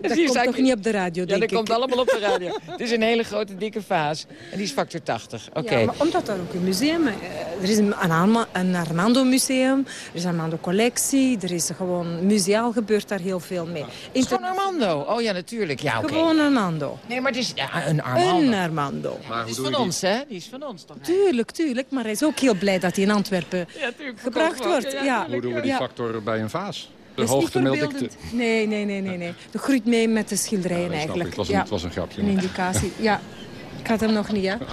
Dat komt toch niet op de radio, Ja, denk dat ik. komt allemaal op de radio. Het is een hele grote, dikke vaas. En die is factor 80. Oké. Ja, maar omdat er ook een museum... eh, Er is een, een Armando-museum, er is een Armando-collectie... er is gewoon... Museaal gebeurt daar heel veel mee. is gewoon Armando. Oh ja, natuurlijk. Ja, oké. Gewoon Armando. Nee, maar het is ja, een Armando. Een Armando. Die is van ons, hè? Die is van ons toch? Tuurlijk, tuurlijk. Maar hij is ook heel blij dat hij in Antwerpen gebracht wordt. Ja, Hoe doen we die Ja. factor bij een vaas? De niet hoogte meld ik te... verbeeldend. Nee, nee, nee, nee, nee. Dat groeit mee met de schilderijen ik. eigenlijk. Het was een- ja. het was een grapje. Een indicatie, ja. Ik had hem nog niet, hè?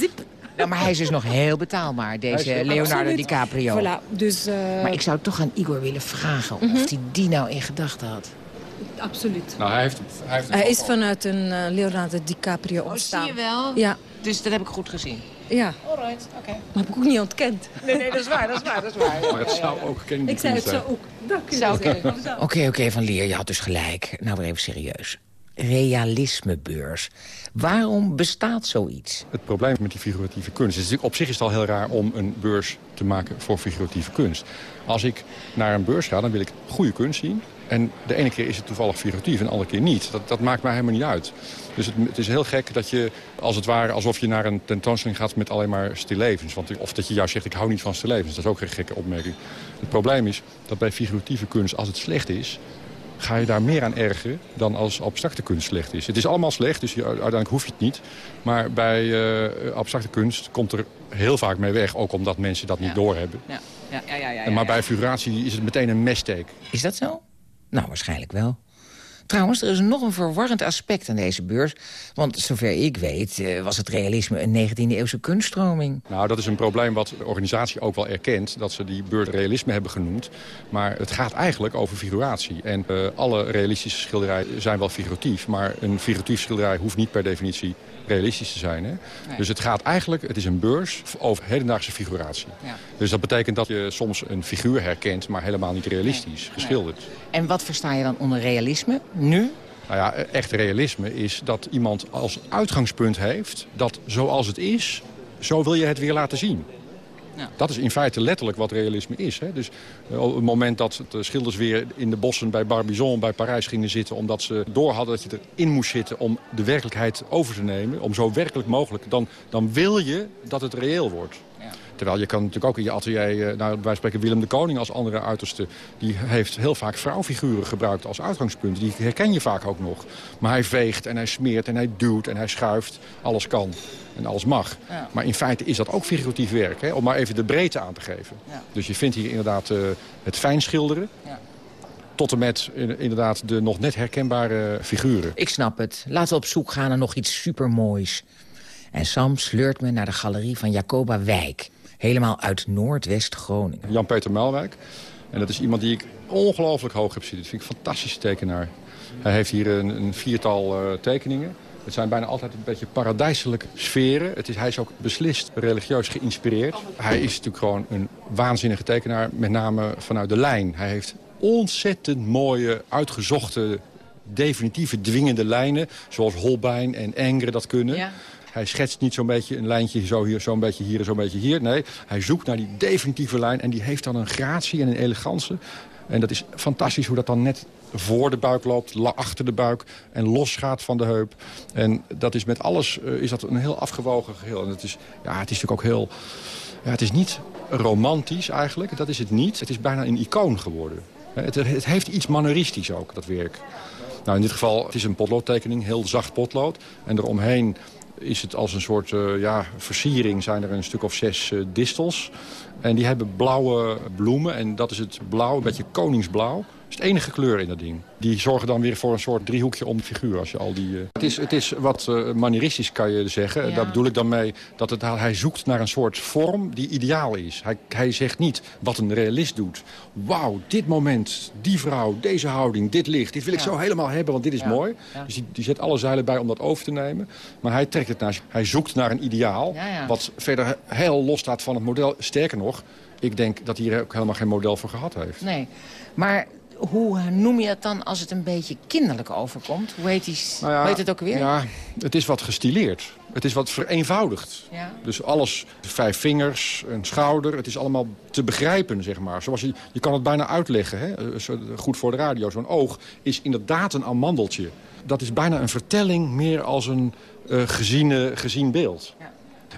Zip. Ja, maar hij is dus nog heel betaalbaar, deze is- Leonardo Absoluut. DiCaprio. Voilà, dus... eh, Maar ik zou toch aan Igor willen vragen Mhm. of hij die nou in gedachten had. Absoluut. Nou, hij heeft, hij heeft Hij is vanuit een eh, Leonardo DiCaprio Oh, ontstaan. zie je wel? Ja. Dus dat heb ik goed gezien. Ja. Alright, oké. Maar heb ik ook niet ontkend. Nee, nee, dat is waar, dat is waar, dat is waar. Maar het zou ook Kennedy Ik zei het zo ook. Dat Zou zeggen. kunnen. Oké, oké, Van Leer, je had dus gelijk. Nou, weer even serieus. Realismebeurs. Waarom bestaat zoiets? Het probleem met die figuratieve kunst is natuurlijk op zich is het al heel raar om een beurs te maken voor figuratieve kunst. Als ik naar een beurs ga, dan wil ik goede kunst zien. En de ene keer is het toevallig figuratief en de andere keer niet. Dat, dat maakt mij helemaal niet uit. Dus het, het is heel gek dat je, als het ware, alsof je naar een tentoonstelling gaat met alleen maar stillevens. Want, of dat je juist zegt, ik hou niet van stillevens. Dat is ook een gekke opmerking. Het probleem is dat bij figuratieve kunst, als het slecht is, ga je daar meer aan ergeren dan als abstracte kunst slecht is. Het is allemaal slecht, dus je, uiteindelijk hoef je het niet. Maar bij eh, abstracte kunst komt er heel vaak mee weg. Ook omdat mensen dat niet doorhebben. Ja, ja, ja, ja, ja, maar bij figuratie is het meteen een messteek. Is dat zo? Nou, waarschijnlijk wel. Trouwens, er is nog een verwarrend aspect aan deze beurs. Want zover ik weet eh, was het realisme een 19e-eeuwse kunststroming. Nou, dat is een probleem wat de organisatie ook wel erkent. Dat ze die beurt realisme hebben genoemd. Maar het gaat eigenlijk over figuratie. En eh, alle realistische schilderijen zijn wel figuratief. Maar een figuratief schilderij hoeft niet per definitie realistisch te zijn. Hè? Nee. Dus het gaat eigenlijk, het is een beurs over hedendaagse figuratie. Ja. Dus dat betekent dat je soms een figuur herkent, maar helemaal niet realistisch geschilderd. En wat versta je dan onder realisme? Nu? Nou ja, echt realisme is dat iemand als uitgangspunt heeft... dat zoals het is, zo wil je het weer laten zien. Ja. Dat is in feite letterlijk wat realisme is. Hè? Dus eh, op het moment dat de schilders weer in de bossen bij Barbizon, bij Parijs gingen zitten... omdat ze door hadden dat je erin moest zitten om de werkelijkheid over te nemen... om zo werkelijk mogelijk, dan, dan wil je dat het reëel wordt. Terwijl je kan natuurlijk ook in je atelier, eh, nou, wij spreken Willem de Koning als andere uiterste... die heeft heel vaak vrouwfiguren gebruikt als uitgangspunt. Die herken je vaak ook nog. Maar hij veegt en hij smeert en hij duwt en hij schuift. Alles kan en alles mag. Ja. Maar in feite is dat ook figuratief werk, hè? om maar even de breedte aan te geven. Ja. Dus je vindt hier inderdaad eh, het fijn schilderen... Ja. tot en met eh, inderdaad de nog net herkenbare figuren. Ik snap het. Laten we op zoek gaan naar nog iets supermoois. En Sam sleurt me naar de galerie van Jacoba Wijk. Helemaal uit Noordwest-Groningen. Jan-Peter Melwijk. En dat is iemand die ik ongelooflijk hoog heb zitten. Dat vind ik een fantastische tekenaar. Hij heeft hier een, een viertal eh, tekeningen. Het zijn bijna altijd een beetje paradijselijke sferen. Het is, hij is ook beslist religieus geïnspireerd. Hij is natuurlijk gewoon een waanzinnige tekenaar, met name vanuit de lijn. Hij heeft ontzettend mooie, uitgezochte, definitieve dwingende lijnen. Zoals Holbein en Engre dat kunnen. Ja. Hij schetst niet zo'n beetje een lijntje zo hier, zo'n beetje hier en zo'n beetje hier. Nee, hij zoekt naar die definitieve lijn en die heeft dan een gratie en een elegantie. En dat is fantastisch hoe dat dan net voor de buik loopt, achter de buik en losgaat van de heup. En dat is met alles eh, is dat een heel afgewogen geheel. En het is, ja, het is natuurlijk ook heel... Ja, het is niet romantisch eigenlijk, dat is het niet. Het is bijna een icoon geworden. Eh, Het, het heeft iets maneristisch ook, dat werk. Nou, in dit geval, het is een potloodtekening, heel zacht potlood. En eromheen is het als een soort eh, ja, versiering, zijn er een stuk of zes eh, distels. En die hebben blauwe bloemen en dat is het blauw, een beetje koningsblauw. Dat is de enige kleur in dat ding. Die zorgen dan weer voor een soort driehoekje om de figuur. Als je al die, eh, het, is, het is wat eh, manieristisch, kan je zeggen. Ja. Daar bedoel ik dan mee dat het, hij zoekt naar een soort vorm die ideaal is. Hij, hij zegt niet wat een realist doet. Wauw, dit moment, die vrouw, deze houding, dit licht. Dit wil ik zo helemaal hebben, want dit is Ja. mooi. Ja. Dus die, die zet alle zeilen bij om dat over te nemen. Maar hij trekt het naar. Hij zoekt naar een ideaal. Ja, ja. Wat verder heel los staat van het model. Sterker nog, ik denk dat hij er ook helemaal geen model voor gehad heeft. Nee, maar hoe noem je het dan als het een beetje kinderlijk overkomt? Hoe heet, die, Nou ja, hoe heet het ook weer? Ja, het is wat gestileerd. Het is wat vereenvoudigd. Ja. Dus alles, vijf vingers, een schouder, het is allemaal te begrijpen, zeg maar. Zoals je, je kan het bijna uitleggen, hè? Eh, zo- goed voor de radio. Zo'n oog is inderdaad een amandeltje. Dat is bijna een vertelling, meer als een eh, geziene, gezien beeld.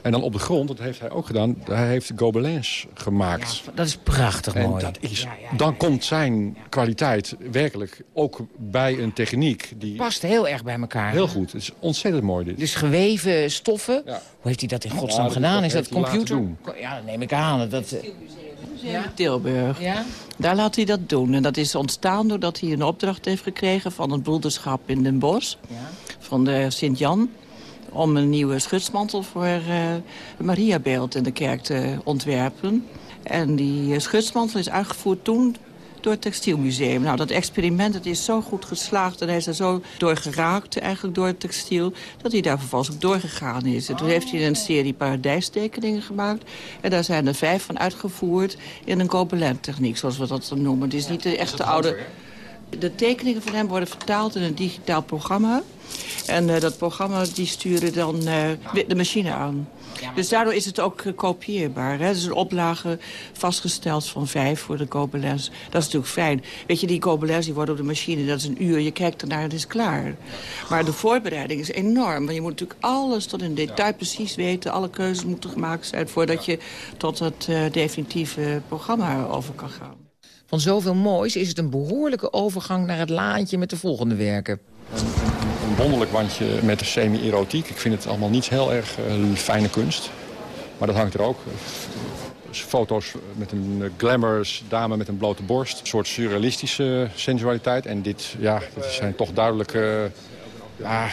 En dan op de grond, dat heeft hij ook gedaan, hij heeft gobelins gemaakt. Dat is prachtig En mooi. dat is, dan komt zijn kwaliteit werkelijk ook bij een techniek die... Past heel erg bij elkaar. Heel goed. Het is ontzettend mooi dit. Dus geweven stoffen. Hoe heeft hij dat in godsnaam dat- gedaan? dat is dat computer? doen. Ja, dat neem ik aan. Dat, eh, in Tilburg. Ja? Daar laat hij dat doen. En dat is ontstaan doordat hij een opdracht heeft gekregen... van het broederschap in Den Bosch, van de Sint-Jan... om een nieuwe schutsmantel voor eh het Mariabeeld in de kerk te ontwerpen. En die eh, schutsmantel is uitgevoerd toen door het Textielmuseum. Nou, dat experiment het is zo goed geslaagd en hij is er zo door geraakt, eigenlijk door het textiel, dat hij daar vervolgens ook doorgegaan is. En toen heeft hij een serie paradijstekeningen gemaakt en daar zijn er vijf van uitgevoerd in een Gobelin-techniek, zoals we dat dan noemen. Het is niet de echte oude... De tekeningen van hem worden vertaald in een digitaal programma. En eh, dat programma die sturen dan eh, de machine aan. Dus daardoor is het ook eh, kopieerbaar. Hè? Het is een oplage vastgesteld van vijf voor de Gobelins. Dat is natuurlijk fijn. Weet je, die Gobelins die worden op de machine, dat is een uur. Je kijkt ernaar en het is klaar. Maar de voorbereiding is enorm. Want je moet natuurlijk alles tot in detail precies weten. Alle keuzes moeten gemaakt zijn voordat je tot het definitieve programma over kan gaan. Van zoveel moois is het een behoorlijke overgang naar het laantje met de volgende werken. Een wonderlijk wandje met semi-erotiek. Ik vind het allemaal niet heel erg eh, fijne kunst. Maar dat hangt er ook. Dus Foto's met een eh, glamorous dame met een blote borst. Een soort surrealistische sensualiteit. En dit, ja, dit zijn toch duidelijk... eh, ja,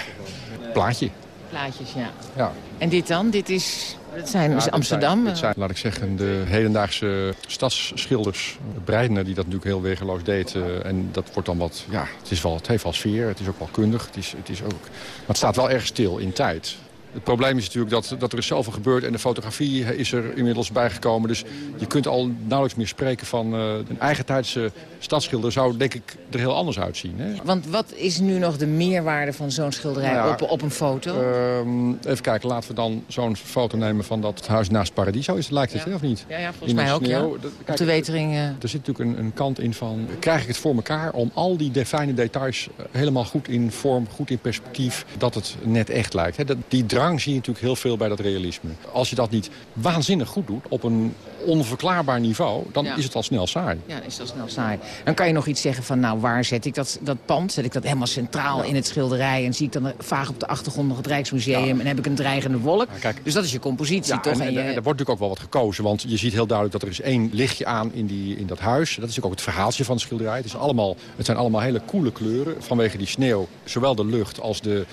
plaatje. Plaatjes, ja. Ja. En dit dan? Dit is, dat zijn Ja, Amsterdam. Zijn, dit zijn, laat ik zeggen, de hedendaagse stadsschilders. Breidner die dat natuurlijk heel weergeloos deed. eh, en dat wordt dan wat, ja, het, is wel, het heeft wel sfeer. Het is ook wel kundig. Het is, het is ook, maar het staat wel erg stil in tijd. Het probleem is natuurlijk dat, dat er is zoveel gebeurd en de fotografie is er inmiddels bijgekomen. Dus je kunt al nauwelijks meer spreken van eh, een eigentijdse stadsschilder zou denk ik er heel anders uitzien. Hè? Want wat is nu nog de meerwaarde van zo'n schilderij Nou ja, op, op een foto? Ehm, even kijken, laten we dan zo'n foto nemen van dat huis naast Paradiso. Is, lijkt het, hè, of niet? Ja, ja, volgens In mij ook, sneeuw. ja. Dat- Op de wetering... eh, Er zit natuurlijk een, een kant in van, krijg ik het voor elkaar om al die fijne details eh, helemaal goed in vorm, goed in perspectief, dat het net echt lijkt. Hè? Dat, die drang zie je natuurlijk heel veel bij dat realisme. Als je dat niet waanzinnig goed doet, op een onverklaarbaar niveau, dan Ja. is het al snel saai. Ja, is dat snel saai. Dan kan je nog iets zeggen van, nou, waar zet ik dat, dat pand? Zet ik dat helemaal centraal in het schilderij... en zie ik dan vaag op de achtergrond nog het Rijksmuseum... en heb ik een dreigende wolk? dus dat is je compositie, toch? en, En en- je- en er wordt natuurlijk ook wel wat gekozen. Want je ziet heel duidelijk dat er is één lichtje aan in, die, in dat huis. Dat is natuurlijk ook het verhaaltje van het schilderij. Het, is allemaal, het zijn allemaal hele coole kleuren. Vanwege die sneeuw, zowel de lucht als de,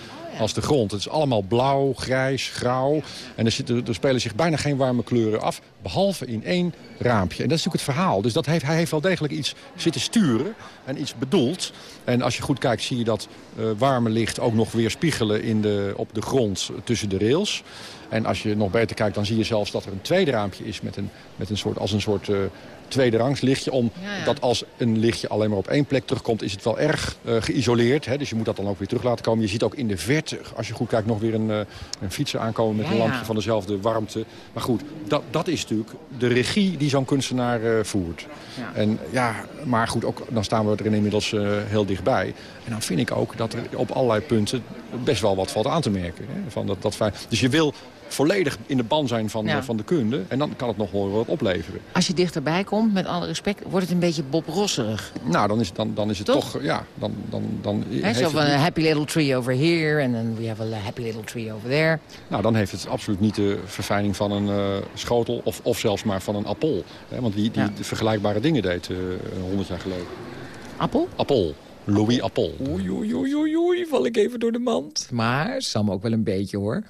als de grond. Het is allemaal blauw, grijs, grauw. En er, zitten, spelen zich bijna geen warme kleuren af. Behalve in één raampje. En dat is natuurlijk het verhaal. Dus dat heeft, hij heeft wel degelijk iets zitten sturen en iets bedoeld. En als je goed kijkt zie je dat eh, warme licht ook nog weer spiegelen in de, op de grond tussen de rails. En als je nog beter kijkt, dan zie je zelfs dat er een tweede raampje is... met een, met een soort, als een soort eh tweede rangs lichtje. Om Ja, dat als een lichtje alleen maar op één plek terugkomt... is het wel erg eh, geïsoleerd. Hè? Dus je moet dat dan ook weer terug laten komen. Je ziet ook in de verte, als je goed kijkt, nog weer een, eh, een fietser aankomen... met Ja, een lampje van dezelfde warmte. Maar goed, dat, dat is natuurlijk de regie die zo'n kunstenaar eh, voert. En ja, maar goed, ook, dan staan we er inmiddels heel dichtbij. En dan vind ik ook dat er op allerlei punten best wel wat valt aan te merken. Hè? Van dat, dat. Dus je wil volledig in de ban zijn van, Ja. eh, van de kunde. En dan kan het nog wel wat opleveren. Als je dichterbij komt, met alle respect, wordt het een beetje Bob Rosserig. Nou, dan is, dan, dan is het Toch? toch... ja, dan, dan, dan zo van een happy little tree over here... en dan we have a happy little tree over there. Nou, dan heeft het absoluut niet de verfijning van een eh, schotel of, of zelfs maar van een appel. Hè, want die, die Ja. vergelijkbare dingen deed eh, honderd jaar geleden. Appel? Appel. Louis Appel. Oei, oei, oei, oei, oei, val ik even door de mand. Maar Sam ook wel een beetje, hoor.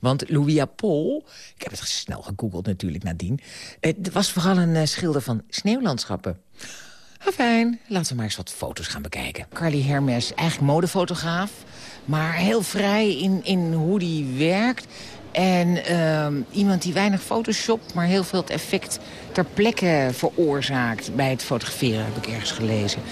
Want Louis Appel, ik heb het snel gegoogeld natuurlijk nadien... Het was vooral een eh, schilder van sneeuwlandschappen. Fijn, laten we maar eens wat foto's gaan bekijken. Carly Hermes, eigenlijk modefotograaf... maar heel vrij in, in hoe die werkt... En ehm, iemand die weinig photoshopt, maar heel veel het effect ter plekke veroorzaakt bij het fotograferen, heb ik ergens gelezen.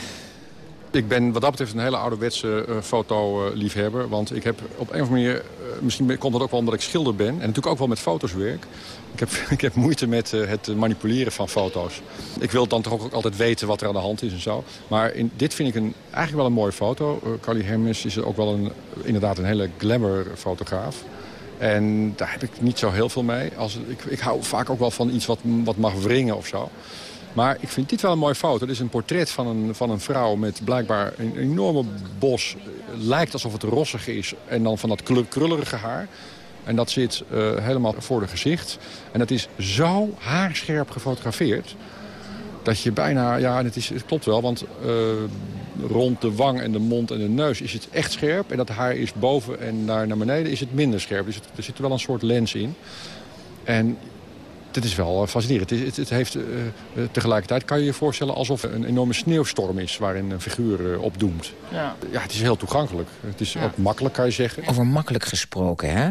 Ik ben wat dat betreft een hele ouderwetse uh, fotoliefhebber. Want ik heb op een of andere manier... Uh, misschien komt dat ook wel omdat ik schilder ben. En natuurlijk ook wel met foto's werk. Ik heb, ik heb moeite met uh, het manipuleren van foto's. Ik wil dan toch ook altijd weten wat er aan de hand is en zo. Maar in, dit vind ik een, eigenlijk wel een mooie foto. Carly Hermes is ook wel een, inderdaad een hele glamour fotograaf. En daar heb ik niet zo heel veel mee. Als, ik, ik hou vaak ook wel van iets wat, wat mag wringen of zo. Maar ik vind dit wel een mooie foto. Het is een portret van een, van een vrouw met blijkbaar een enorme bos. Lijkt alsof het rossig is. En dan van dat krullerige haar. En dat zit uh, helemaal voor de gezicht. En dat is zo haarscherp gefotografeerd. Dat je bijna, ja, het, is, het klopt wel, want uh, rond de wang en de mond en de neus is het echt scherp. En dat haar is boven en naar, naar beneden is het minder scherp. Dus het, er zit wel een soort lens in. En dit is wel fascinerend. Het, het, het heeft uh, tegelijkertijd, kan je je voorstellen, alsof er een enorme sneeuwstorm is waarin een figuur uh, opdoemt. Ja. ja, het is heel toegankelijk. Het is ja. ook makkelijk, kan je zeggen. Over makkelijk gesproken, hè?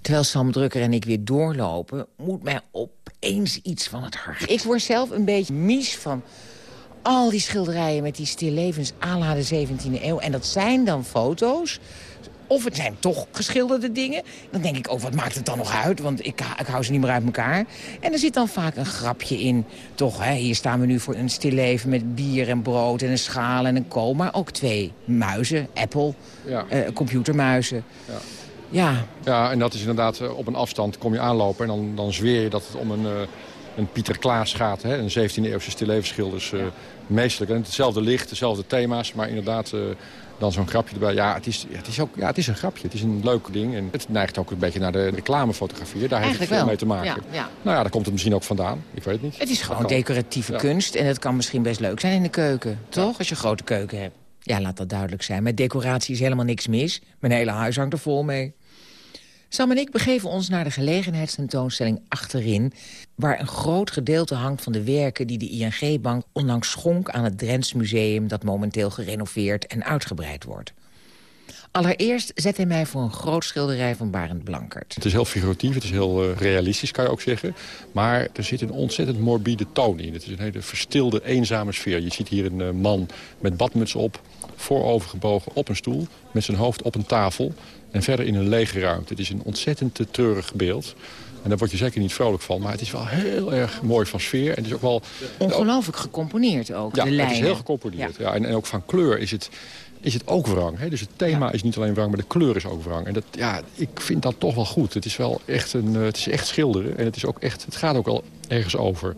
Terwijl Sam Drukker en ik weer doorlopen, moet mij opeens iets van het hart. Ik word zelf een beetje mies van al die schilderijen met die stillevens à la de 17e eeuw. En dat zijn dan foto's of het zijn toch geschilderde dingen. Dan denk ik, oh, wat maakt het dan nog uit? Want ik, ik hou ze niet meer uit elkaar. En er zit dan vaak een grapje in. Toch, hè, hier staan we nu voor een stilleven met bier en brood en een schaal en een kool. Maar ook twee muizen, Apple, ja. uh, computermuizen. Ja. Ja. ja, en dat is inderdaad op een afstand kom je aanlopen... en dan, dan zweer je dat het om een, uh, een Pieter Klaas gaat. Hè? Een 17e-eeuwse stillevenschilders uh, ja. meestelijk. En hetzelfde licht, dezelfde thema's, maar inderdaad... Uh, dan zo'n grapje erbij. Ja het, is, het is ook, ja, het is een grapje. Het is een leuk ding. En het neigt ook een beetje naar de reclamefotografie. Daar heeft het veel wel. mee te maken. Ja, ja. Nou ja, daar komt het misschien ook vandaan. Ik weet het niet. Het is gewoon decoratieve ja. kunst. En het kan misschien best leuk zijn in de keuken. Toch? Als je een grote keuken hebt. Ja, laat dat duidelijk zijn. Met decoratie is helemaal niks mis. Mijn hele huis hangt er vol mee. Sam en ik begeven ons naar de gelegenheidstentoonstelling achterin... waar een groot gedeelte hangt van de werken die de ING-bank onlangs schonk... aan het Drents Museum dat momenteel gerenoveerd en uitgebreid wordt. Allereerst zet hij mij voor een groot schilderij van Barend Blankert. Het is heel figuratief, het is heel uh, realistisch, kan je ook zeggen. Maar er zit een ontzettend morbide toon in. Het is een hele verstilde, eenzame sfeer. Je ziet hier een uh, man met badmuts op, voorovergebogen op een stoel... met zijn hoofd op een tafel en verder in een lege ruimte. Het is een ontzettend treurig beeld. En daar word je zeker niet vrolijk van. Maar het is wel heel erg mooi van sfeer. En het is ook wel... Ongelooflijk gecomponeerd ook, ja, de lijnen. het is heel gecomponeerd. Ja. ja en, en, ook van kleur is het, is het ook wrang. Hè? Dus het thema ja. is niet alleen wrang, maar de kleur is ook wrang. En dat, ja, ik vind dat toch wel goed. Het is wel echt, een, uh, het is echt schilderen. En het, is ook echt, het gaat ook wel ergens over.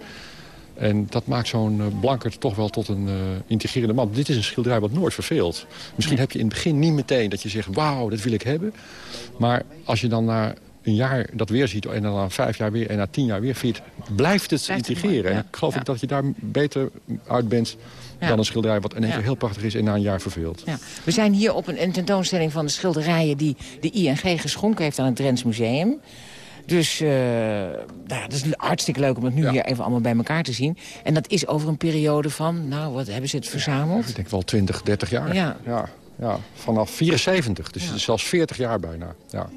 En dat maakt zo'n uh, Blankert toch wel tot een uh, integrerende man. Dit is een schilderij wat nooit verveelt. Misschien heb je in het begin niet meteen dat je zegt... wauw, dat wil ik hebben. Maar als je dan na een jaar dat weer ziet... en dan na vijf jaar weer en na tien jaar weer... Vindt, blijft het blijft integreren. Het ja. En ik geloof ja. ik dat je daar beter uit bent... Ja. dan een schilderij wat in één keer heel prachtig is en na een jaar verveelt. Ja. We zijn hier op een, een tentoonstelling van de schilderijen... die de ING geschonken heeft aan het Drents Museum... Dus uh, nou, dat is hartstikke leuk om het nu ja. hier even allemaal bij elkaar te zien. En dat is over een periode van, nou, wat hebben ze het verzameld? Ik denk wel 20, 30 jaar. Ja. ja, ja vanaf 74, dus ja. zelfs 40 jaar bijna. Ja.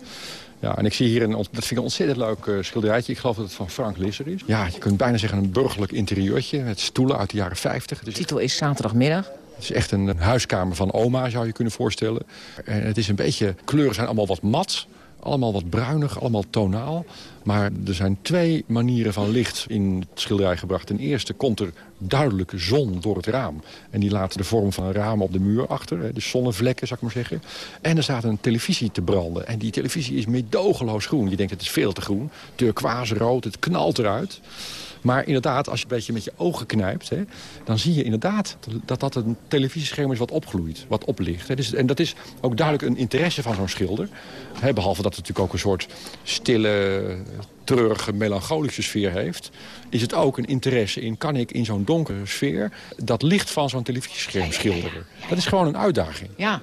Ja, en ik zie hier, een, dat vind ik een ontzettend leuk uh, schilderijtje. Ik geloof dat het van Frank Lisser is. Ja, je kunt bijna zeggen een burgerlijk interieurtje met stoelen uit de jaren 50. De titel is Zaterdagmiddag. Het is echt een huiskamer van oma, zou je kunnen voorstellen. En het is een beetje, kleuren zijn allemaal wat mat. Allemaal wat bruinig, allemaal tonaal. Maar er zijn twee manieren van licht in het schilderij gebracht. Ten eerste komt er duidelijke zon door het raam. En die laat de vorm van een raam op de muur achter. De zonnevlekken, zou ik maar zeggen. En er staat een televisie te branden. En die televisie is meedogenloos groen. Je denkt, het is veel te groen. Turquoise rood, het knalt eruit. Maar inderdaad, als je een beetje met je ogen knijpt... Hè, dan zie je inderdaad dat dat een televisiescherm is wat opgloeit, wat oplicht. Hè. Dus, en dat is ook duidelijk een interesse van zo'n schilder. Hè, behalve dat het natuurlijk ook een soort stille, treurige, melancholische sfeer heeft... is het ook een interesse in, kan ik in zo'n donkere sfeer... dat licht van zo'n televisiescherm schilderen. Dat is gewoon een uitdaging. Ja,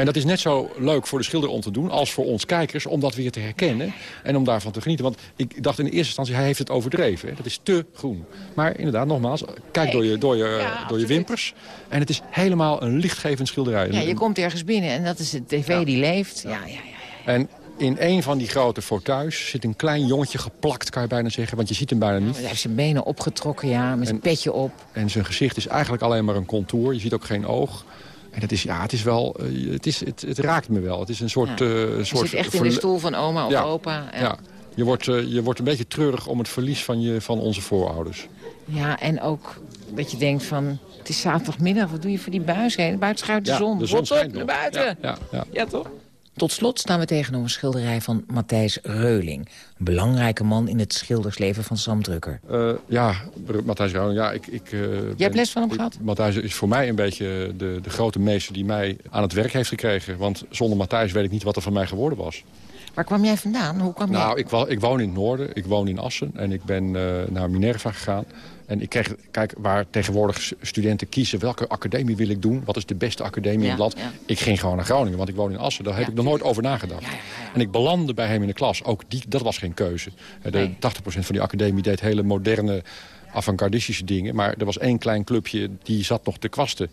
en dat is net zo leuk voor de schilder om te doen als voor ons kijkers... om dat weer te herkennen en om daarvan te genieten. Want ik dacht in de eerste instantie, hij heeft het overdreven. Hè? Dat is te groen. Maar inderdaad, nogmaals, kijk door je, door je, ja, door je wimpers. En het is helemaal een lichtgevend schilderij. Ja, je komt ergens binnen en dat is de tv ja. die leeft. Ja, ja, ja. En in een van die grote fauteuils zit een klein jongetje geplakt, kan je bijna zeggen. Want je ziet hem bijna niet. Hij heeft zijn benen opgetrokken, ja, met zijn petje op. En zijn gezicht is eigenlijk alleen maar een contour. Je ziet ook geen oog. En het is, ja, het is wel, eh, het, is, het, het raakt me wel. Het is een soort... Ja. eh, Je soort zit echt in de stoel van oma of Ja. opa. Ja. Ja. Je, wordt, eh, je wordt een beetje treurig om het verlies van, je, van onze voorouders. Ja, en ook dat je denkt van... Het is zaterdagmiddag, wat doe je voor die buis heen? Buiten schuilt de Ja, zon. de zon Rot op, schijnt naar buiten. Ja, ja, ja. Ja, toch? Tot slot staan we tegenover een schilderij van Matthijs Reuling. Een belangrijke man in het schildersleven van Sam Drukker. Eh, ja, Matthijs Rauwing, ja, ik... ik eh, Jij ben- hebt les van hem gehad? Matthijs is voor mij een beetje de, de grote meester die mij aan het werk heeft gekregen. Want zonder Matthijs weet ik niet wat er van mij geworden was. Waar kwam jij vandaan? Hoe kwam jij? Nou, ik, wo- ik woon in het noorden, ik woon in Assen en ik ben eh, naar Minerva gegaan. En ik kreeg, kijk, waar tegenwoordig studenten kiezen... welke academie wil ik doen, wat is de beste academie in het land. ja. Ik ging gewoon naar Groningen, want ik woon in Assen. Daar heb ik nog nooit over nagedacht. En ik belandde bij hem in de klas. Ook die, dat was geen keuze. Eh, De 80% van die academie deed hele moderne avant-gardistische dingen. Maar er was één klein clubje, die zat nog te kwasten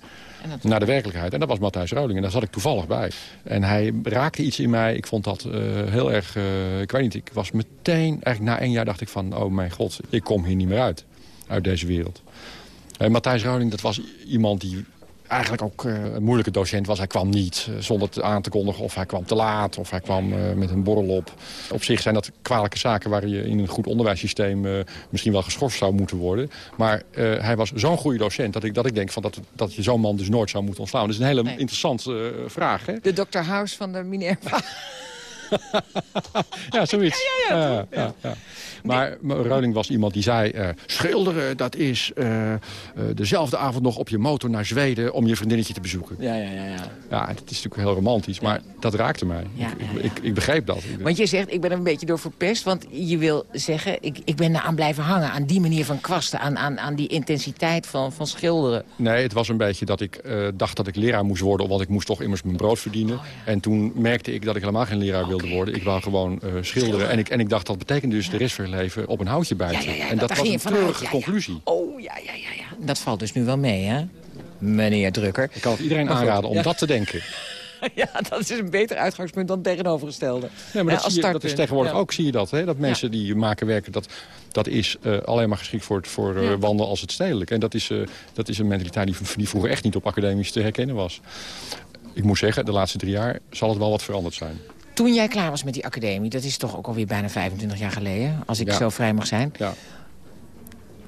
naar de werkelijkheid. En dat was Matthijs Reuling. En daar zat ik toevallig bij. En hij raakte iets in mij. Ik vond dat eh, heel erg... eh, ik weet niet, ik was meteen... Eigenlijk na één jaar dacht ik van... Oh mijn god, ik kom hier niet meer uit. Uit deze wereld. En Matthijs Reuling, dat was iemand die eigenlijk ook eh, een moeilijke docent was. Hij kwam niet eh, zonder het aan te kondigen of hij kwam te laat... of hij kwam eh, met een borrel op. Op zich zijn dat kwalijke zaken waar je in een goed onderwijssysteem... eh, misschien wel geschorst zou moeten worden. Maar eh, hij was zo'n goede docent dat ik, dat ik denk van dat, dat je zo'n man dus nooit zou moeten ontslaan. Dat is een hele interessante eh, vraag, hè? De Dr. House van de Minerva. Ja, zoiets. Ja, ja, ja. Maar maar Reuling was iemand die zei... eh, schilderen, dat is eh, eh, dezelfde avond nog op je motor naar Zweden... om je vriendinnetje te bezoeken. Ja, ja, ja. ja. Ja, het is natuurlijk heel romantisch, maar dat raakte mij. Ja, ik, ik, ik, ik begreep dat. Want je zegt, ik ben er een beetje door verpest. Want je wil zeggen, ik, ik ben eraan blijven hangen. Aan die manier van kwasten. Aan, aan, aan die intensiteit van, van schilderen. Nee, het was een beetje dat ik eh, dacht dat ik leraar moest worden... want ik moest toch immers mijn brood verdienen. En toen merkte ik dat ik helemaal geen leraar wilde worden. Ik wou gewoon eh, schilderen. En ik, en ik dacht, dat betekent dus de rest van je leven op een houtje bijten. Ja, ja, ja, en dat was een treurige ja, ja. conclusie. Oh, ja, ja, ja, ja. Dat valt dus nu wel mee, hè? Meneer Drukker. Ik kan het iedereen aanraden om ja. dat te denken. Ja, dat is een beter uitgangspunt dan tegenovergestelde. Ja, maar Ja, dat, als zie je, dat is tegenwoordig Ja. ook, zie je dat. Hè? Dat mensen die maken werken, dat, dat is eh, alleen maar geschikt voor, het- voor eh, Ja. wandelen als het stedelijk. En dat is, eh, dat is een mentaliteit die, die vroeger echt niet op academisch te herkennen was. Ik moet zeggen, de laatste drie jaar zal het wel wat veranderd zijn. Toen jij klaar was met die academie, dat is toch ook alweer bijna 25 jaar geleden, als ik Ja. zo vrij mag zijn. Ja.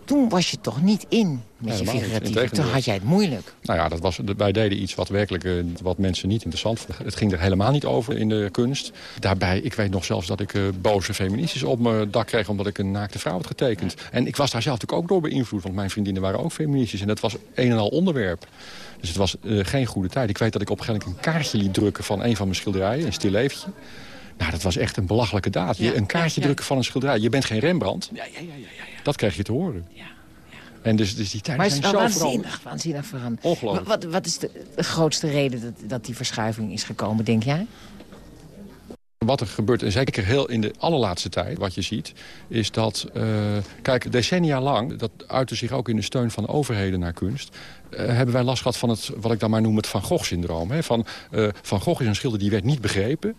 Toen was je toch niet in met je. Integendeel. Toen had jij het moeilijk. Nou ja, dat was, wij deden iets wat werkelijk eh, wat mensen niet interessant vonden. Het ging er helemaal niet over in de kunst. Daarbij, ik weet nog zelfs dat ik eh, boze feministes op mijn dak kreeg... omdat ik een naakte vrouw had getekend. En ik was daar zelf natuurlijk ook door beïnvloed... want mijn vriendinnen waren ook feministisch. En dat was een en al onderwerp. Dus het was eh, geen goede tijd. Ik weet dat ik op een gegeven moment een kaartje liet drukken... van een van mijn schilderijen, een stilleefje. Nou, dat was echt een belachelijke daad. Ja, een kaartje ja, ja. drukken van een schilderij. Je bent geen Rembrandt. Ja, ja, ja, ja. Dat kreeg je te horen. En dus, dus die tijden Maar het is zijn wel zo veranderd. waanzinnig, waanzinnig veranderd. Ongelooflijk. Wat, wat is de, de grootste reden dat, dat die verschuiving is gekomen, denk jij? Wat er gebeurt, en zeker heel in de allerlaatste tijd, wat je ziet... is dat, eh, kijk, decennia lang, dat uitte zich ook in de steun van overheden naar kunst... eh, hebben wij last gehad van het, wat ik dan maar noem, het Van Gogh-syndroom. hè. Van, eh, van Gogh is een schilder die werd niet begrepen...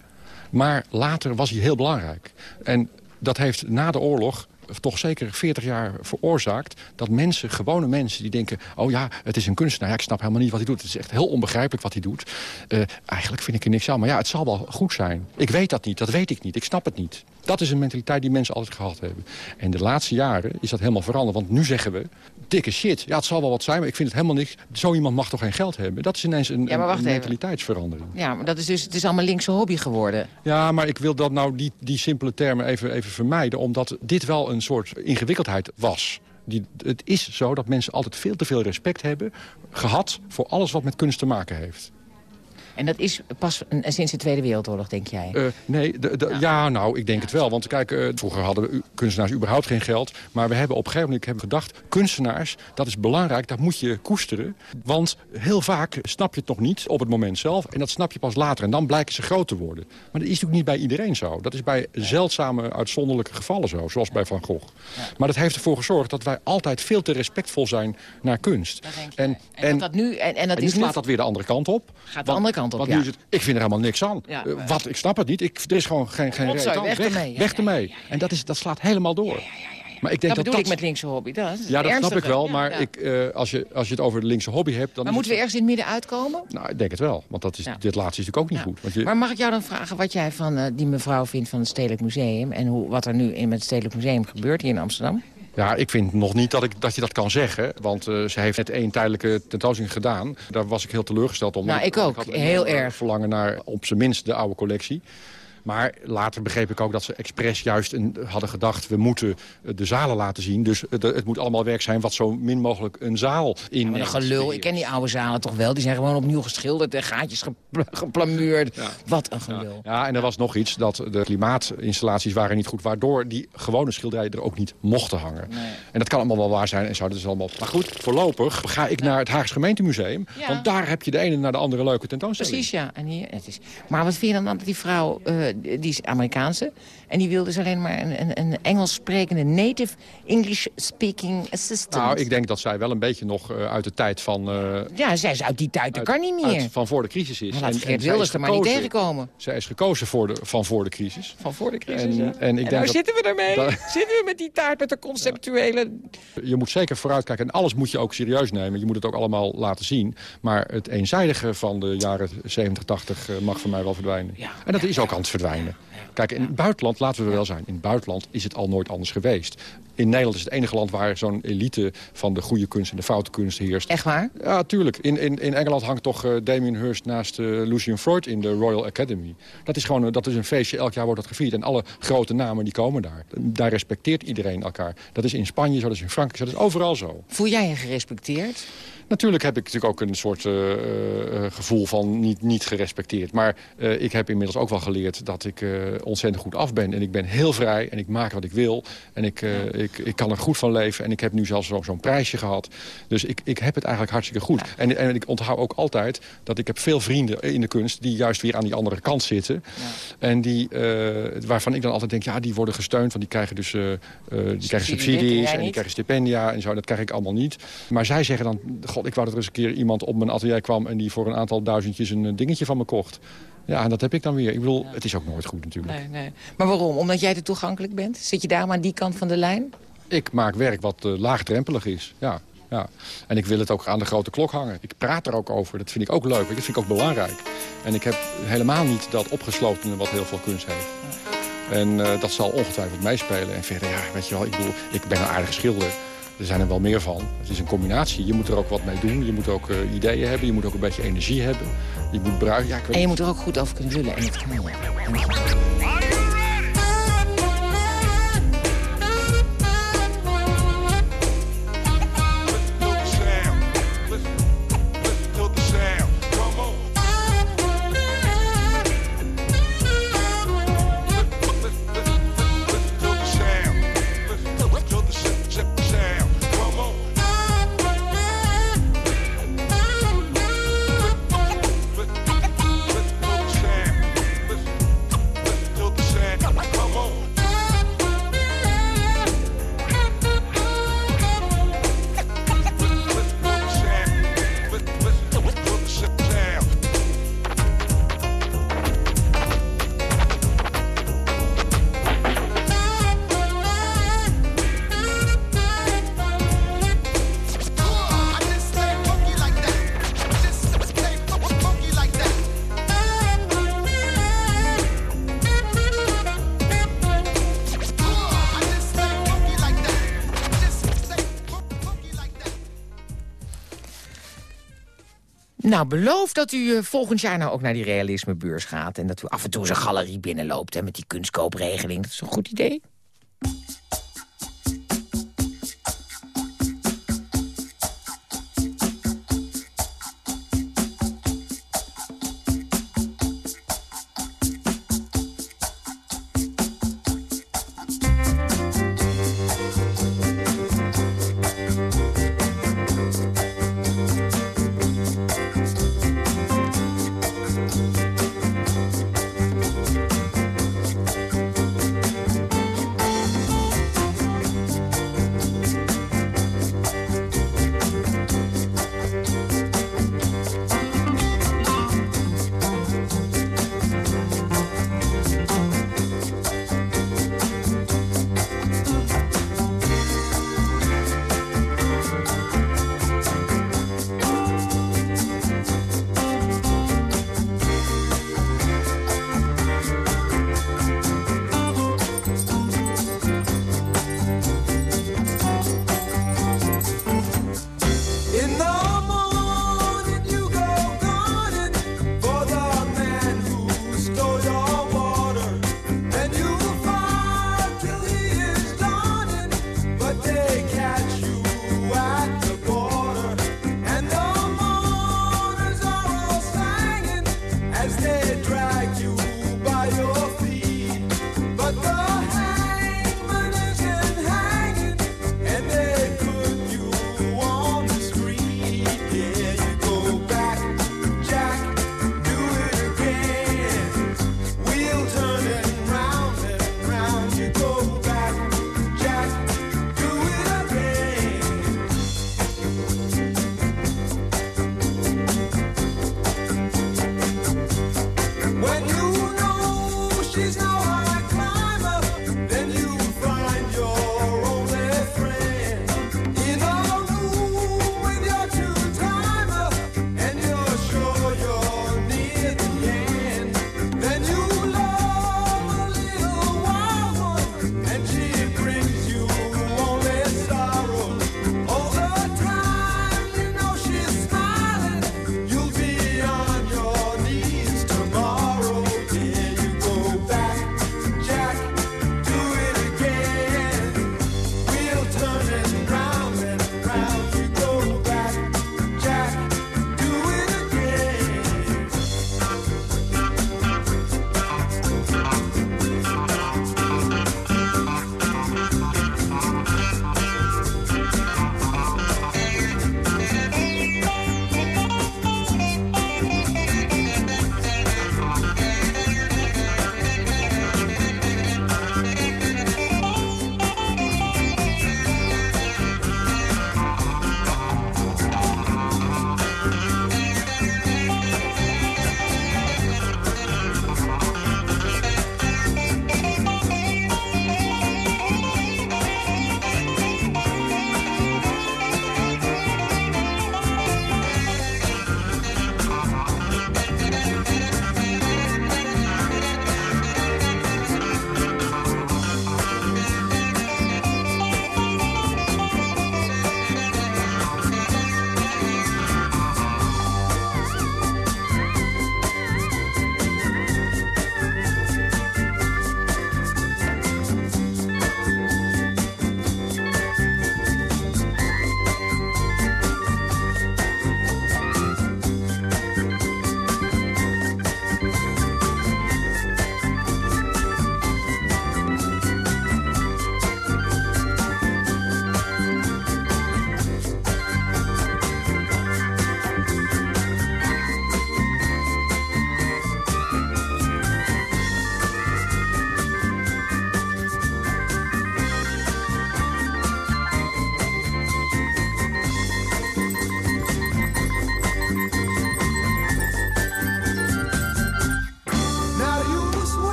maar later was hij heel belangrijk. En dat heeft na de oorlog toch zeker 40 jaar veroorzaakt... dat mensen, gewone mensen, die denken... oh ja, het is een kunstenaar, ik snap helemaal niet wat hij doet. Het is echt heel onbegrijpelijk wat hij doet. Eh, eigenlijk vind ik er niks aan, maar ja, het zal wel goed zijn. Ik weet dat niet, dat weet ik niet, ik snap het niet. Dat is een mentaliteit die mensen altijd gehad hebben. En de laatste jaren is dat helemaal veranderd. Want nu zeggen we, dikke shit, ja, het zal wel wat zijn... maar ik vind het helemaal niks. Zo iemand mag toch geen geld hebben? Dat is ineens een, Ja, een mentaliteitsverandering. Ja, maar dat is dus, het is allemaal linkse hobby geworden. Ja, maar ik wil dat nou die, die simpele termen even, even vermijden... omdat dit wel een soort ingewikkeldheid was. Die, het is zo dat mensen altijd veel te veel respect hebben gehad... voor alles wat met kunst te maken heeft. En dat is pas een- sinds de Tweede Wereldoorlog, denk jij? Eh, nee, ja. nou, ik denk het wel. Want kijk, eh, vroeger hadden kunstenaars überhaupt geen geld. Maar we hebben op een gegeven moment hebben gedacht... kunstenaars, dat is belangrijk, dat moet je koesteren. Want heel vaak snap je het nog niet op het moment zelf. En dat snap je pas later. En dan blijken ze groot te worden. Maar dat is natuurlijk niet bij iedereen zo. Dat is bij zeldzame, uitzonderlijke gevallen zo. Zoals bij Van Gogh. Maar dat heeft ervoor gezorgd dat wij altijd veel te respectvol zijn naar kunst. En, En, dat, dat nu, en, en dat en nu is slaat dat weer de andere kant op. Gaat de andere kant op, Want ja. nu is het, ik vind er helemaal niks aan. Ja, Eh, wat, ik snap het niet. Ik, er is gewoon geen, geen reet aan. weg ermee. Weg ermee. En dat, is, dat slaat helemaal door. Maar ik denk dat dat bedoel dat... ik met linkse hobby. Dat is Ja, dat snap ik wel. Maar ja. Ik, eh, als, je, als je het over de linkse hobby hebt... Dan Maar moeten we ergens in het midden uitkomen? Nou, ik denk het wel. Want dat is, Ja. dit laatste is natuurlijk ook niet goed. Want je, Maar mag ik jou dan vragen wat jij van eh, die mevrouw vindt van het Stedelijk Museum... en hoe, wat er nu in het Stedelijk Museum gebeurt hier in Amsterdam? Ja, ik vind nog niet dat, ik, dat je dat kan zeggen. Want eh, ze heeft net één tijdelijke tentoonstelling gedaan. Daar was ik heel teleurgesteld om. Nou, ik ook. Heel erg. verlangen naar op zijn minst de oude collectie. Maar later begreep ik ook dat ze expres juist een, hadden gedacht... we moeten eh, de zalen laten zien. Dus het, het moet allemaal werk zijn wat zo min mogelijk een zaal in. Een gelul. Ik ken die oude zalen toch wel. Die zijn gewoon opnieuw geschilderd en gaatjes gepl- geplamuurd. Wat een gelul. Ja, en er was nog iets, dat de klimaatinstallaties waren niet goed... waardoor die gewone schilderijen er ook niet mochten hangen. En dat kan allemaal wel waar zijn en zo. Dat is allemaal... Maar goed, voorlopig ga ik naar het Haags Gemeentemuseum. Want daar heb je de ene naar de andere leuke tentoonstelling. Precies, ja. En hier, het is... Maar wat vind je dan dat die vrouw, eh, die is Amerikaanse... en die wil dus alleen maar een, een, een Engels sprekende native English-speaking assistant. Nou, ik denk dat zij wel een beetje nog eh, uit de tijd van... eh, Ja, zij is uit die tijd, dat kan niet meer. uit- van voor de crisis is. Maar laat Geert Wilders is er maar niet gekozen- tegenkomen. Zij is gekozen voor de, van voor de crisis. Van voor de crisis, En, ja. en ik En denk nou dat- zitten we ermee. dat- Zitten we met die taart, met de conceptuele... Je moet zeker vooruitkijken. En alles moet je ook serieus nemen. Je moet het ook allemaal laten zien. Maar het eenzijdige van de jaren 70, 80 eh, mag voor mij wel verdwijnen. en dat is ook aan het verdwijnen. Kijk, in het buitenland, laten we wel zijn... in het buitenland is het al nooit anders geweest. In Nederland is het enige land waar zo'n elite van de goede kunst en de foute kunst heerst. Echt waar? Ja, tuurlijk. In, in, in Engeland hangt toch eh, Damien Hirst naast eh, Lucian Freud in de Royal Academy. Dat is gewoon een- dat is een feestje, elk jaar wordt dat gevierd. En alle grote namen die komen daar. Daar respecteert iedereen elkaar. Dat is in Spanje zo, dat is in Frankrijk zo, dat is overal zo. Voel jij je gerespecteerd? Natuurlijk heb ik natuurlijk ook een soort eh, eh, gevoel van niet, niet gerespecteerd. Maar eh, ik heb inmiddels ook wel geleerd dat ik eh, ontzettend goed af ben. En ik ben heel vrij en ik maak wat ik wil. En ik, eh, ik, ik kan er goed van leven. En ik heb nu zelfs zo- zo'n prijsje gehad. Dus ik, ik heb het eigenlijk hartstikke goed. En, en ik onthoud ook altijd dat ik heb veel vrienden in de kunst... die juist weer aan die andere kant zitten. En die, eh, waarvan ik dan altijd denk, ja, die worden gesteund. Want die krijgen dus eh, eh, die krijgen subsidies en die krijgen stipendia en zo. Dat krijg ik allemaal niet. Maar zij zeggen dan, god, ik wou dat er eens een keer iemand op mijn atelier kwam... en die voor een aantal duizendjes een eh, dingetje van me kocht. Ja, en dat heb ik dan weer. Ik bedoel, het is ook nooit goed natuurlijk. Nee, nee. Maar waarom? Omdat jij te toegankelijk bent? Zit je daar aan die kant van de lijn? Ik maak werk wat eh, laagdrempelig is, ja. Ja. En ik wil het ook aan de grote klok hangen. Ik praat er ook over. Dat vind ik ook leuk. Dat vind ik ook belangrijk. En ik heb helemaal niet dat opgeslotene wat heel veel kunst heeft. En eh, dat zal ongetwijfeld meespelen. En verder, ja, weet je wel, ik bedoel, ik ben een aardige schilder. Er zijn er wel meer van. Het is een combinatie. Je moet er ook wat mee doen. Je moet ook eh, ideeën hebben. Je moet ook een beetje energie hebben. Je moet bruin. Ja, En je moet er ook goed over kunnen lullen. En dat kan je. Nou, beloof dat u eh, volgend jaar nou ook naar die realismebeurs gaat... en dat u af en toe een galerie binnenloopt hè, met die kunstkoopregeling. Dat is een goed idee.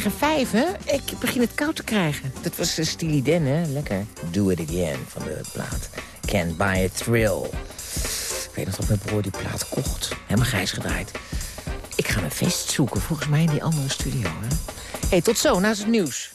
Tegen hè? Ik begin het koud te krijgen. Dat was Steely Dan, hè? Lekker. Do It Again van de plaat. Can't Buy a Thrill. Ik weet nog dat mijn broer die plaat kocht. Helemaal grijs gedraaid. Ik ga mijn vest zoeken, volgens mij in die andere studio, hè? hey, tot zo, naast het nieuws.